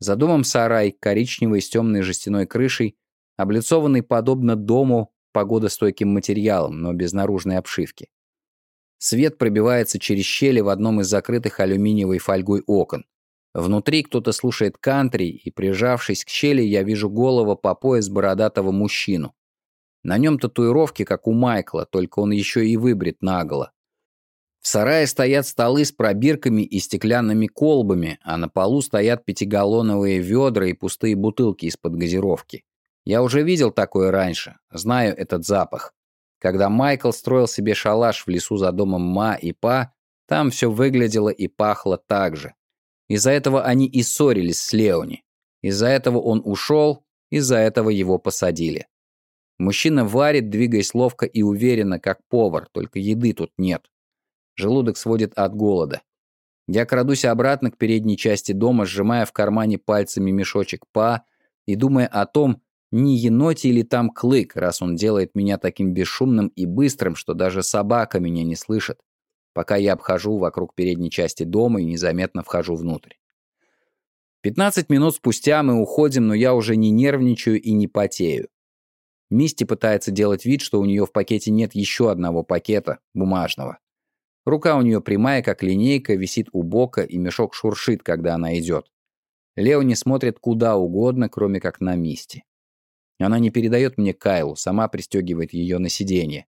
[SPEAKER 1] За домом сарай, коричневый с темной жестяной крышей, облицованный подобно дому погодостойким материалом, но без наружной обшивки. Свет пробивается через щели в одном из закрытых алюминиевой фольгой окон. Внутри кто-то слушает кантри, и, прижавшись к щели, я вижу голову по пояс бородатого мужчину. На нем татуировки, как у Майкла, только он еще и выбрит наголо. В сарае стоят столы с пробирками и стеклянными колбами, а на полу стоят пятигаллоновые ведра и пустые бутылки из-под газировки. Я уже видел такое раньше, знаю этот запах. Когда Майкл строил себе шалаш в лесу за домом Ма и Па, там все выглядело и пахло так же. Из-за этого они и ссорились с Леони. Из-за этого он ушел, из-за этого его посадили. Мужчина варит, двигаясь ловко и уверенно, как повар, только еды тут нет. Желудок сводит от голода. Я крадусь обратно к передней части дома, сжимая в кармане пальцами мешочек па и думая о том, не еноте ли там клык, раз он делает меня таким бесшумным и быстрым, что даже собака меня не слышит пока я обхожу вокруг передней части дома и незаметно вхожу внутрь. 15 минут спустя мы уходим, но я уже не нервничаю и не потею. Мисти пытается делать вид, что у нее в пакете нет еще одного пакета, бумажного. Рука у нее прямая, как линейка, висит у бока, и мешок шуршит, когда она идет. Лео не смотрит куда угодно, кроме как на Мисти. Она не передает мне Кайлу, сама пристегивает ее на сиденье.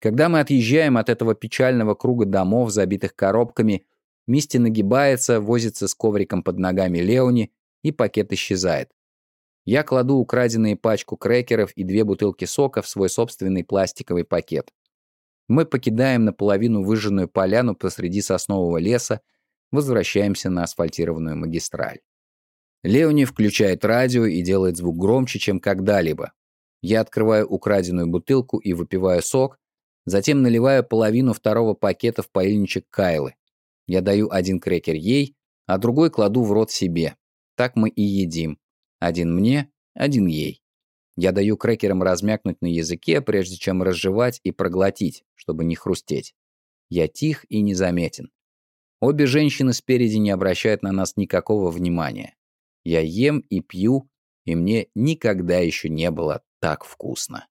[SPEAKER 1] Когда мы отъезжаем от этого печального круга домов, забитых коробками, Мисти нагибается, возится с ковриком под ногами Леони, и пакет исчезает. Я кладу украденные пачку крекеров и две бутылки сока в свой собственный пластиковый пакет. Мы покидаем наполовину выжженную поляну посреди соснового леса, возвращаемся на асфальтированную магистраль. Леони включает радио и делает звук громче, чем когда-либо. Я открываю украденную бутылку и выпиваю сок, Затем наливаю половину второго пакета в паильничек Кайлы. Я даю один крекер ей, а другой кладу в рот себе. Так мы и едим. Один мне, один ей. Я даю крекерам размякнуть на языке, прежде чем разжевать и проглотить, чтобы не хрустеть. Я тих и незаметен. Обе женщины спереди не обращают на нас никакого внимания. Я ем и пью, и мне никогда еще не было так вкусно.